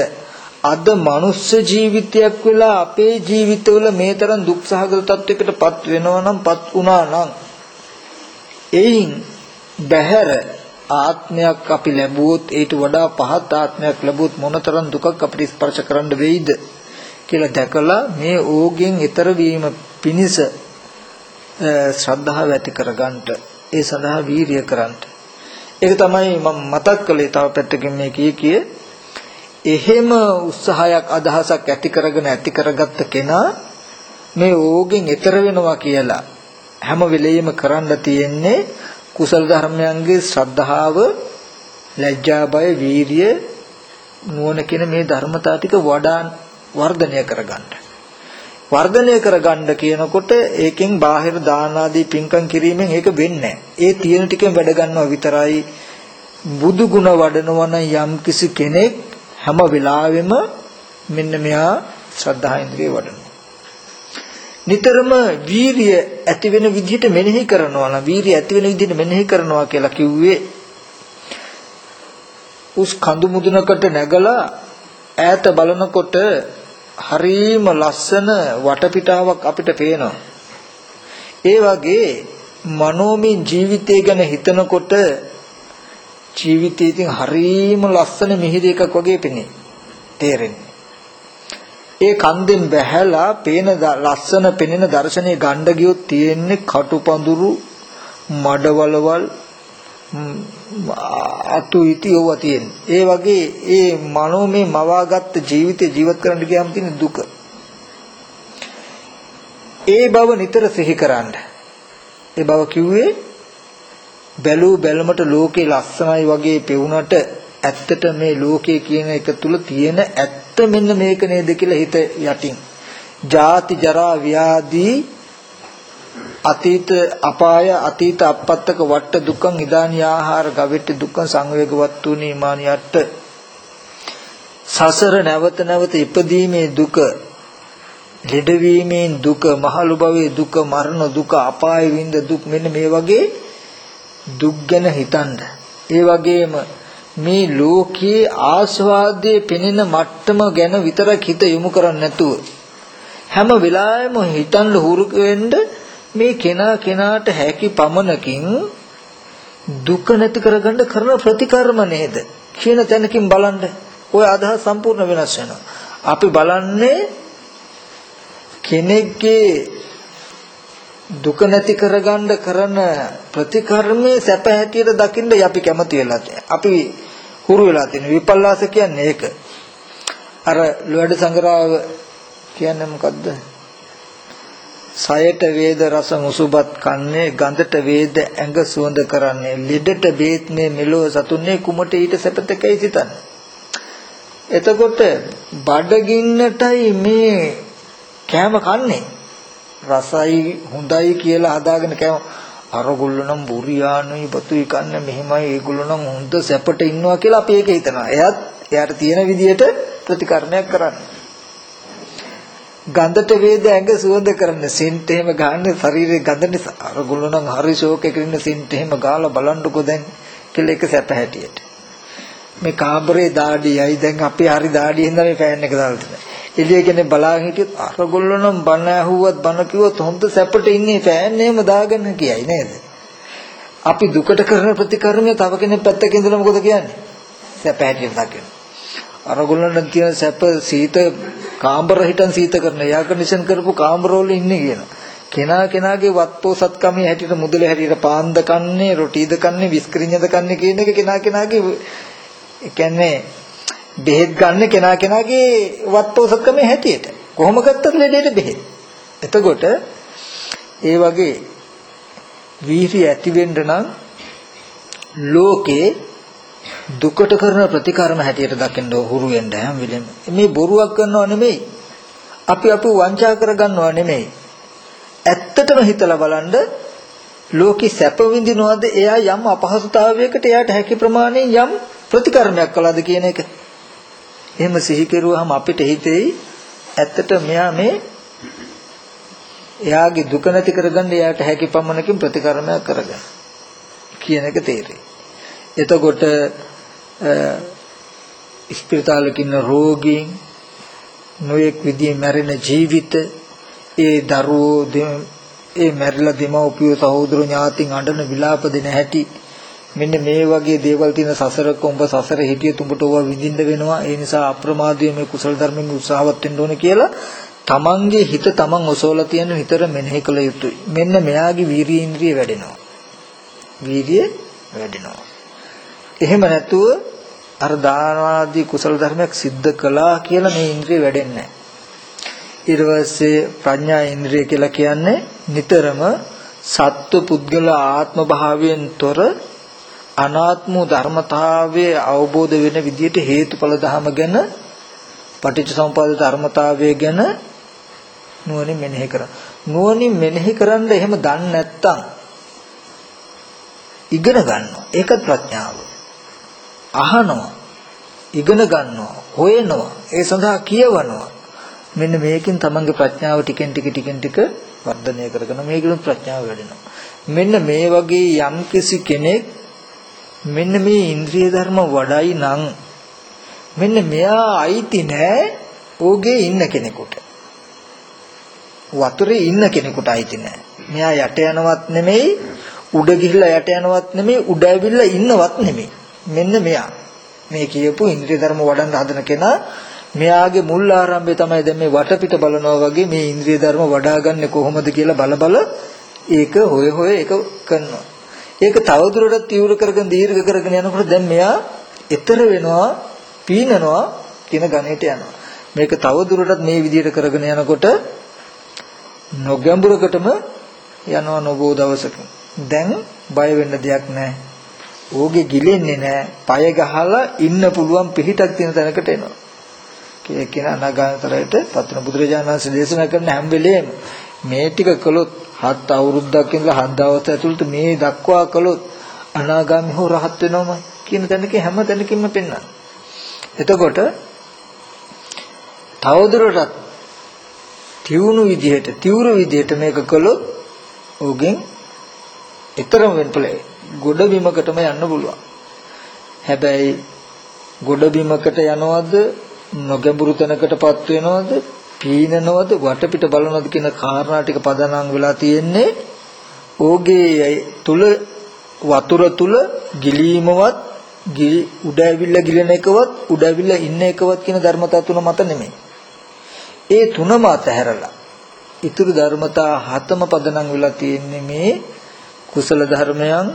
අද මනුස්ස ජීවිතයක් වෙලා අපේ ජීවිතවල මේ තරම් දුක් සහගත තත්යකටපත් වෙනවා නම් පත් වුණා නම් එයින් බහැර ආත්මයක් අපි ලැබුවොත් ඊට වඩා පහත් ආත්මයක් ලැබුවොත් මොනතරම් දුකක් අපිට ස්පර්ශ කරන්න වෙයිද කියලා දැකලා මේ ඕගෙන් ඈතර වීම පිණිස ශ්‍රද්ධාව ඇති කරගන්නට ඒ සඳහා වීරිය කරන්නට. ඒක තමයි මම මතක් කළේ තව පැත්තකින් මේ කී කිය එහෙම උත්සාහයක් අදහසක් ඇති කරගෙන ඇති කරගත්ත කෙනා මේ ඕගෙන් ඈතර වෙනවා කියලා හැම වෙලෙම කරන්න තියෙන්නේ කුසල ධර්මයන්ගේ ශ්‍රද්ධාව ලැජ්ජා බය වීරිය නුවණ කියන මේ ධර්මතා ටික වඩා වර්ධනය කරගන්න. වර්ධනය කරගන්න කියනකොට ඒකෙන් බාහිර දාන ආදී පින්කම් කිරීමෙන් ඒක වෙන්නේ ඒ තියෙන ටිකෙන් වැඩ ගන්නවා විතරයි බුදු ගුණ වඩනවා නම් යම් කිසි කෙනෙක් හැම වෙලාවෙම මෙන්න මෙහා ශ්‍රද්ධා ඉන්ද්‍රිය වඩනවා. නිතරම වීරිය ඇති වෙන විදිහට මෙනෙහි කරනවා නම් වීරිය ඇති වෙන විදිහට මෙනෙහි කරනවා කියලා කිව්වේ උස් කඳු මුදුනකට නැගලා ඈත බලනකොට හරීම ලස්සන වටපිටාවක් අපිට පේනවා. ඒ වගේ මනෝමය ජීවිතය ගැන හිතනකොට ජීවිතය ඉතින් හරීම ලස්සන මිහිරි එකක් වගේ පෙනේ. තේරෙන්නේ. ඒ කන්දෙන් බැහැලා පේන ලස්සන පෙනෙන දර්ශනය ගන්න ගියොත් තියෙන්නේ කටුපඳුරු මඩවලවල් අතු ඉති ඕවා තියෙන්නේ. ඒ වගේ ඒ මනෝමය මවාගත්ත ජීවිතේ ජීවත් කරන්න ගියාම තියෙන දුක. ඒ බව නිතර සිහි කරන්න. ඒ බව කිව්වේ බැලූ බැලමට ලෝකේ ලස්සනයි වගේ පෙවුනට ඇත්තට මේ ලෝකේ කියන එක තුල තියෙන ඇත්ත මෙන්න මේක නේද කියලා හිත යටින්. ජාති ජරා ව්‍යාධි අතීත අපාය අතීත අපත්තක වට දුක්ඛං ඉදානි ආහාර ගවෙට්ටි දුක්ඛං සංවේගවත් තුනි මානියට සසර නැවත නැවත ඉපදීමේ දුක ලෙඩවීමේ දුක මහලු භවයේ දුක මරණ දුක අපාය විඳ දුක් මෙන්න මේ වගේ දුක් ගැන හිතන්න ඒ වගේම මේ ලෝකයේ ආස්වාදයේ පෙනෙන මට්ටම ගැන විතරක් හිත යොමු කරන්නේ නැතුව හැම වෙලාවෙම හිතන්න හුරු වෙන්න මේ කෙනා කෙනාට හැකි පමණකින් දුක නැති කරගන්න කරන ප්‍රතිකර්ම නේද? කියන තැනකින් බලන්න. ওই අදහස් සම්පූර්ණ වෙනස් වෙනවා. අපි බලන්නේ කෙනෙක්ගේ දුක නැති කරගන්න කරන ප්‍රතිකර්මයේ සැප හැටියට දකින්න අපි කැමති වෙලා අපි හුරු වෙලා තියෙන විපල්ලාස කියන්නේ ඒක. අර ලෝඩ සංග්‍රහව කියන්නේ මොකද්ද? සයට වේද රස මුසුබත් කන්නේ ගඳට වේද ඇඟ සුවඳ කරන්නේ ලෙඩට බේත් මේ මෙලෝ සතුන්නේ කුමට ඊට සැපතකයි සිතන්නේ? එතකොට බඩගින්නටයි මේ කෑම කන්නේ. රසයි හොඳයි කියලා හදාගෙන කෑම. අරගොල්ලෝ නම් බුරියානුයි බතුයි කන්නේ මෙහෙමයි ඒගොල්ලෝ නම් හොඳ සැපට ඉන්නවා කියලා අපි ඒක හිතනවා. එයාත් එයාට තියෙන විදියට ප්‍රතිකර්මයක් කරන්නේ. ගඳට වේද ඇඟ සුවඳ කරන සෙන්ට් එහෙම ගන්න ශරීරේ ගඳ නිසා. අරගොල්ලෝ නම් හරි ෂෝක් එකකින් ඉන්න සෙන්ට් එහෙම ගාලා බලන්නකෝ දැන් කියලා එක සැප හැටියට. මේ කාබරේ දාඩියයි. දැන් අපි හරි දාඩිය හින්දා මේ ෆෑන් එක දාලා තියෙනවා. එළිය කෙනෙක් බලාගෙන හිටියොත් අරගොල්ලෝ නම් බන ඇහුවත් බන කිව්වොත් හොඳ සැපට ඉන්නේ ෆෑන් එහෙම දාගෙන කියයි නේද? අපි දුකට කරන ප්‍රතිකර්මය තව කෙනෙක් පැත්තක ඉඳලා මොකද කියන්නේ? සැප හැටියට දකින්න. අරගොල්ලන්ට තියෙන සැප සීත කාමර හිටන් සීත කරන එයා කන්ඩිෂන් කරපු කාමර වල ඉන්නේ කියන. කෙනා කෙනාගේ වත්පෝසත්කමේ හැටියට මුදල හැටියට පාන්ද කන්නේ රොටිද කන්නේ විස්ක්‍රින්‍යද කන්නේ කියන එක කෙනා කෙනාගේ ඒ කියන්නේ බෙහෙත් ගන්න කෙනා කෙනාගේ වත්පෝසත්කමේ හැටියට. කොහොම ගත්තත් ලෙඩේට බෙහෙත්? එතකොට ඒ වගේ වීර්ය ඇති වෙන්න නම් ලෝකේ දුකට කරන ප්‍රතිකර්ම හැටියට දකින්න හුරු වෙන්න හැම වෙලෙම. මේ බොරුවක් කරනව නෙමෙයි. අපි අපව වංචා කරගන්නව නෙමෙයි. ඇත්තටම හිතලා බලන්න ලෝකේ සැප විඳිනවද? එයා යම් අපහසුතාවයකට එයාට හැකි ප්‍රමාණයෙන් යම් ප්‍රතිකර්මයක් කළාද කියන එක. එහෙම සිහි කෙරුවාම අපිට හිතෙයි ඇත්තට මෙයා මේ එයාගේ දුක නැති කරගන්න එයාට හැකි පමණකින් ප්‍රතිකර්මයක් කරගන්න කියන එක තේරෙයි. එතකොට ස්පිරිතාලේ ඉන්න රෝගීන් නොයෙක් විදිහේ මැරෙන ජීවිත ඒ දරුවෝ ඒ මැරිලා දෙමව්පියෝ සහෝදර ඥාතින් අඬන විලාප දෙන හැටි මෙන්න මේ වගේ දේවල් තියෙන සසරක උඹ සසර හිටිය තුඹට ඕවා විඳින්න වෙනවා. ඒ නිසා අප්‍රමාදීව මේ කුසල ධර්මෙන් උත්සාහවත් වෙන්න ඕනේ කියලා තමන්ගේ හිත තමන් ඔසවලා තියෙන විතර මෙනෙහි කළ යුතුයි. මෙන්න මෙයාගේ වීර්ය ඉන්ද්‍රිය වැඩෙනවා. වීර්ය වැඩෙනවා. එහෙම නැතුව අර දානවාදී කුසල ධර්මයක් සිද්ධ කළා කියලා මේ ඉන්ද්‍රිය වැඩෙන්නේ නැහැ. ඊට පස්සේ ප්‍රඥා ඉන්ද්‍රිය කියලා කියන්නේ නිතරම සත්ව පුද්ගල ආත්ම භාවයෙන් තොර අනාත්ම ධර්මතාවයේ අවබෝධ වෙන විදිහට හේතුඵල ධම ගැන පටිච්චසමුප්පාද ධර්මතාවය ගැන නුවණින් මෙනෙහි කරා. නුවණින් මෙනෙහි කරන්න එහෙම දන්නේ නැත්තම් ඉගෙන ගන්නවා. ඒකත් ප්‍රඥාව. අහනවා. ඉගෙන ගන්නවා. හොයනවා. ඒ සඳහා කියවනවා. මෙන්න මේකෙන් තමන්ගේ ප්‍රඥාව ටිකෙන් ටික ටිකෙන් ටික වර්ධනය කරගෙන මේකෙන් ප්‍රඥාව වැඩෙනවා. මෙන්න මේ වගේ යම්කිසි කෙනෙක් මෙන්න මේ ඉන්ද්‍රිය ධර්ම වඩයි නම් මෙන්න මෙයා අයිති නෑ ඕගේ ඉන්න කෙනෙකුට. වතුරේ ඉන්න කෙනෙකුට අයිති නෑ. මෙයා යට යනවත් නෙමෙයි උඩ ගිහිල්ලා යට යනවත් නෙමෙයි උඩ ඇවිල්ලා ඉන්නවත් නෙමෙයි. මෙන්න මෙයා. මේ කියපු ඉන්ද්‍රිය ධර්ම වඩන්න හදන කෙනා මෙයාගේ මුල් ආරම්භය තමයි දැන් මේ වටපිට බලනවා වගේ මේ ඉන්ද්‍රිය ධර්ම වඩාගන්නේ කොහොමද කියලා බල බල ඒක හොය හොය ඒක කරනවා. ඒක තවදුරටත් තීව්‍ර කරගෙන දීර්ඝ කරගෙන යනකොට දැන් මෙයා ඊතර වෙනවා පීනනවා කියන ගණයට යනවා. මේක තවදුරටත් මේ විදිහට කරගෙන යනකොට නොගැඹුරකටම යනවා නොබෝ දවසක. දැන් බය වෙන්න දෙයක් නැහැ. ඕගේ ගිලෙන්නේ නැහැ. পায় ගහලා ඉන්න පුළුවන් පිහිටක් තියෙන තැනකට එනවා. කියන අනාගාමතරයට පත්වන බුදුරජාණන් වහන්සේ දේශනා කරන හැම වෙලේම මේ ටික කළොත් හත් අවුරුද්දක් ඉඳලා හත් දවස් ඇතුළත මේ දක්වා කළොත් අනාගාමී හෝ රහත් වෙනවම කියන තැනක හැම තැනකින්ම පෙන්වනවා. එතකොට තවදුරටත් තියුණු විදිහට තිවුර විදිහට මේක කළොත් ඕගෙන් ඊතරම් වෙනපලේ ගොඩ බිමකටම යන්න පුළුවන්. හැබැයි ගොඩ බිමකට යනවද නොගැඹුරු තැනකටපත් වෙනවද පීනනවද වටපිට බලනවද කියන කාරණා ටික පදනම් වෙලා තියෙන්නේ ඕගේ තුල වතුර තුල ගිලීමවත් උඩ ඇවිල්ලා ගිලෙන එකවත් උඩ ඇවිල්ලා ඉන්න එකවත් කියන ධර්මතා තුන මත නෙමෙයි. ඒ තුනම අතහැරලා ඉතුරු ධර්මතා හතම පදනම් වෙලා තියෙන්නේ මේ කුසල ධර්මයන්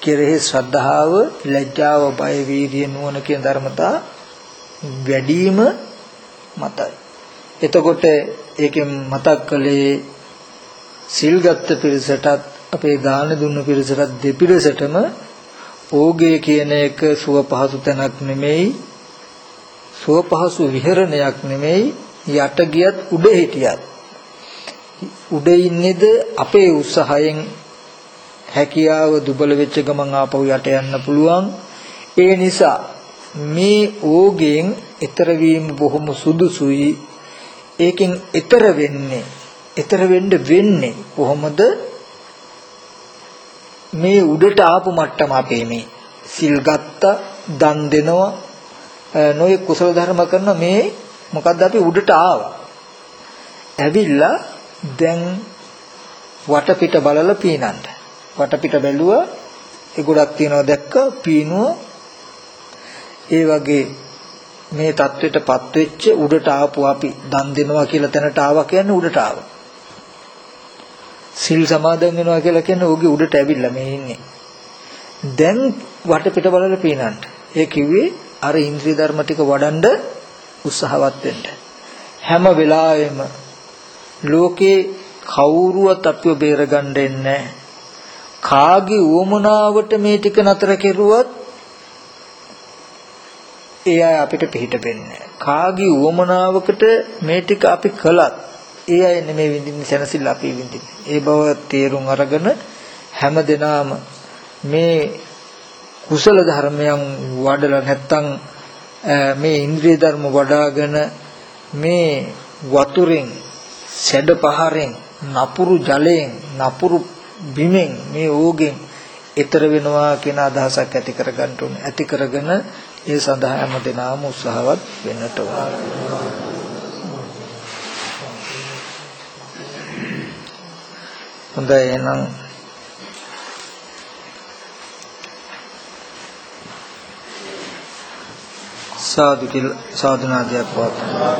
කෙරෙහි ශ්‍රද්ධාව, ලැජ්ජාව, බය, වීර්ය, නුවණ කියන ධර්මතා වැඩිම මතයි. එතකොට ඒකෙන් මතක් කළේ සිල් ගත්ත පිරිසටත් අපේ දාන දුන්න පිරිසටත් දෙපිරිසටම ඕගේ කියන එක සුව පහසු තැනක් නෙමෙයි සුව පහසු විහරණයක් නෙමෙයි යට ගියත් උඩ හිටියත්. උඩ ඉන්නේද අපේ උත්සාහයෙන් හැකියාව දුබල වෙච්ච ගමන් ආපහු යට යන්න පුළුවන්. ඒ නිසා මේ ඕගෙන් ඊතර වීම බොහොම සුදුසුයි. ඒකෙන් ඊතර වෙන්නේ ඊතර වෙන්න වෙන්නේ කොහොමද? මේ උඩට ආපු මට්ටම අපේ මේ සිල් ගත්ත දන් දෙනවා නොයේ කුසල ධර්ම කරන මේ මොකද්ද අපි උඩට ආවා? ඇවිල්ලා දැන් වටපිට බලලා පීනන්න. වටපිට බැලුවා ඒ ගොඩක් තියනවා දැක්ක පීනුවා. ඒ වගේ මේ தത്വෙටපත් වෙච්ච උඩට ආපු අපි දන් දෙනවා කියලා තැනට ආවා කියන්නේ උඩට ආවා. සිල් සමාදන් වෙනවා කියලා කියන්නේ ඔහුගේ උඩට ඇවිල්ලා මේ ඉන්නේ. දැන් වටපිට බලලා පීනන්න. ඒ කිව්වේ අර ඉන්ද්‍රිය ධර්ම ටික වඩන්ඩ උත්සාහවත් වෙන්න. හැම වෙලාවෙම ලෝකේ කවුරුවත් අපිව බේරගන්න දෙන්නේ නැහැ. කාගේ උවමනාවට මේ ටික නතර කෙරුවත් ඒ අය අපිට පිට වෙන්නේ කාගේ උවමනාවකට මේ ටික අපි කළත් ඒ අය නෙමෙයි විඳින්නේ සැනසෙල්ල අපි විඳින්නේ. ඒ බව තේරුම් අරගෙන හැම දිනාම මේ කුසල ධර්මයන් වඩලා නැත්තම් මේ ඉන්ද්‍රිය ධර්ම වඩාගෙන මේ වතුරෙන් සැඩ පහරෙන් නපුරු ජලයෙන් නපුරු බිමෙන් මේ ඕගෙන් ඈතර වෙනවා කියන අදහසක් ඇති කරගන්න ඕනේ. ඇති කරගෙන ඒ සඳහා හැම දිනම උත්සාහවත් වෙන්නට ඕන. හොඳයි එහෙනම් සාදු කියලා සාදුනාදයක් පවත්වනවා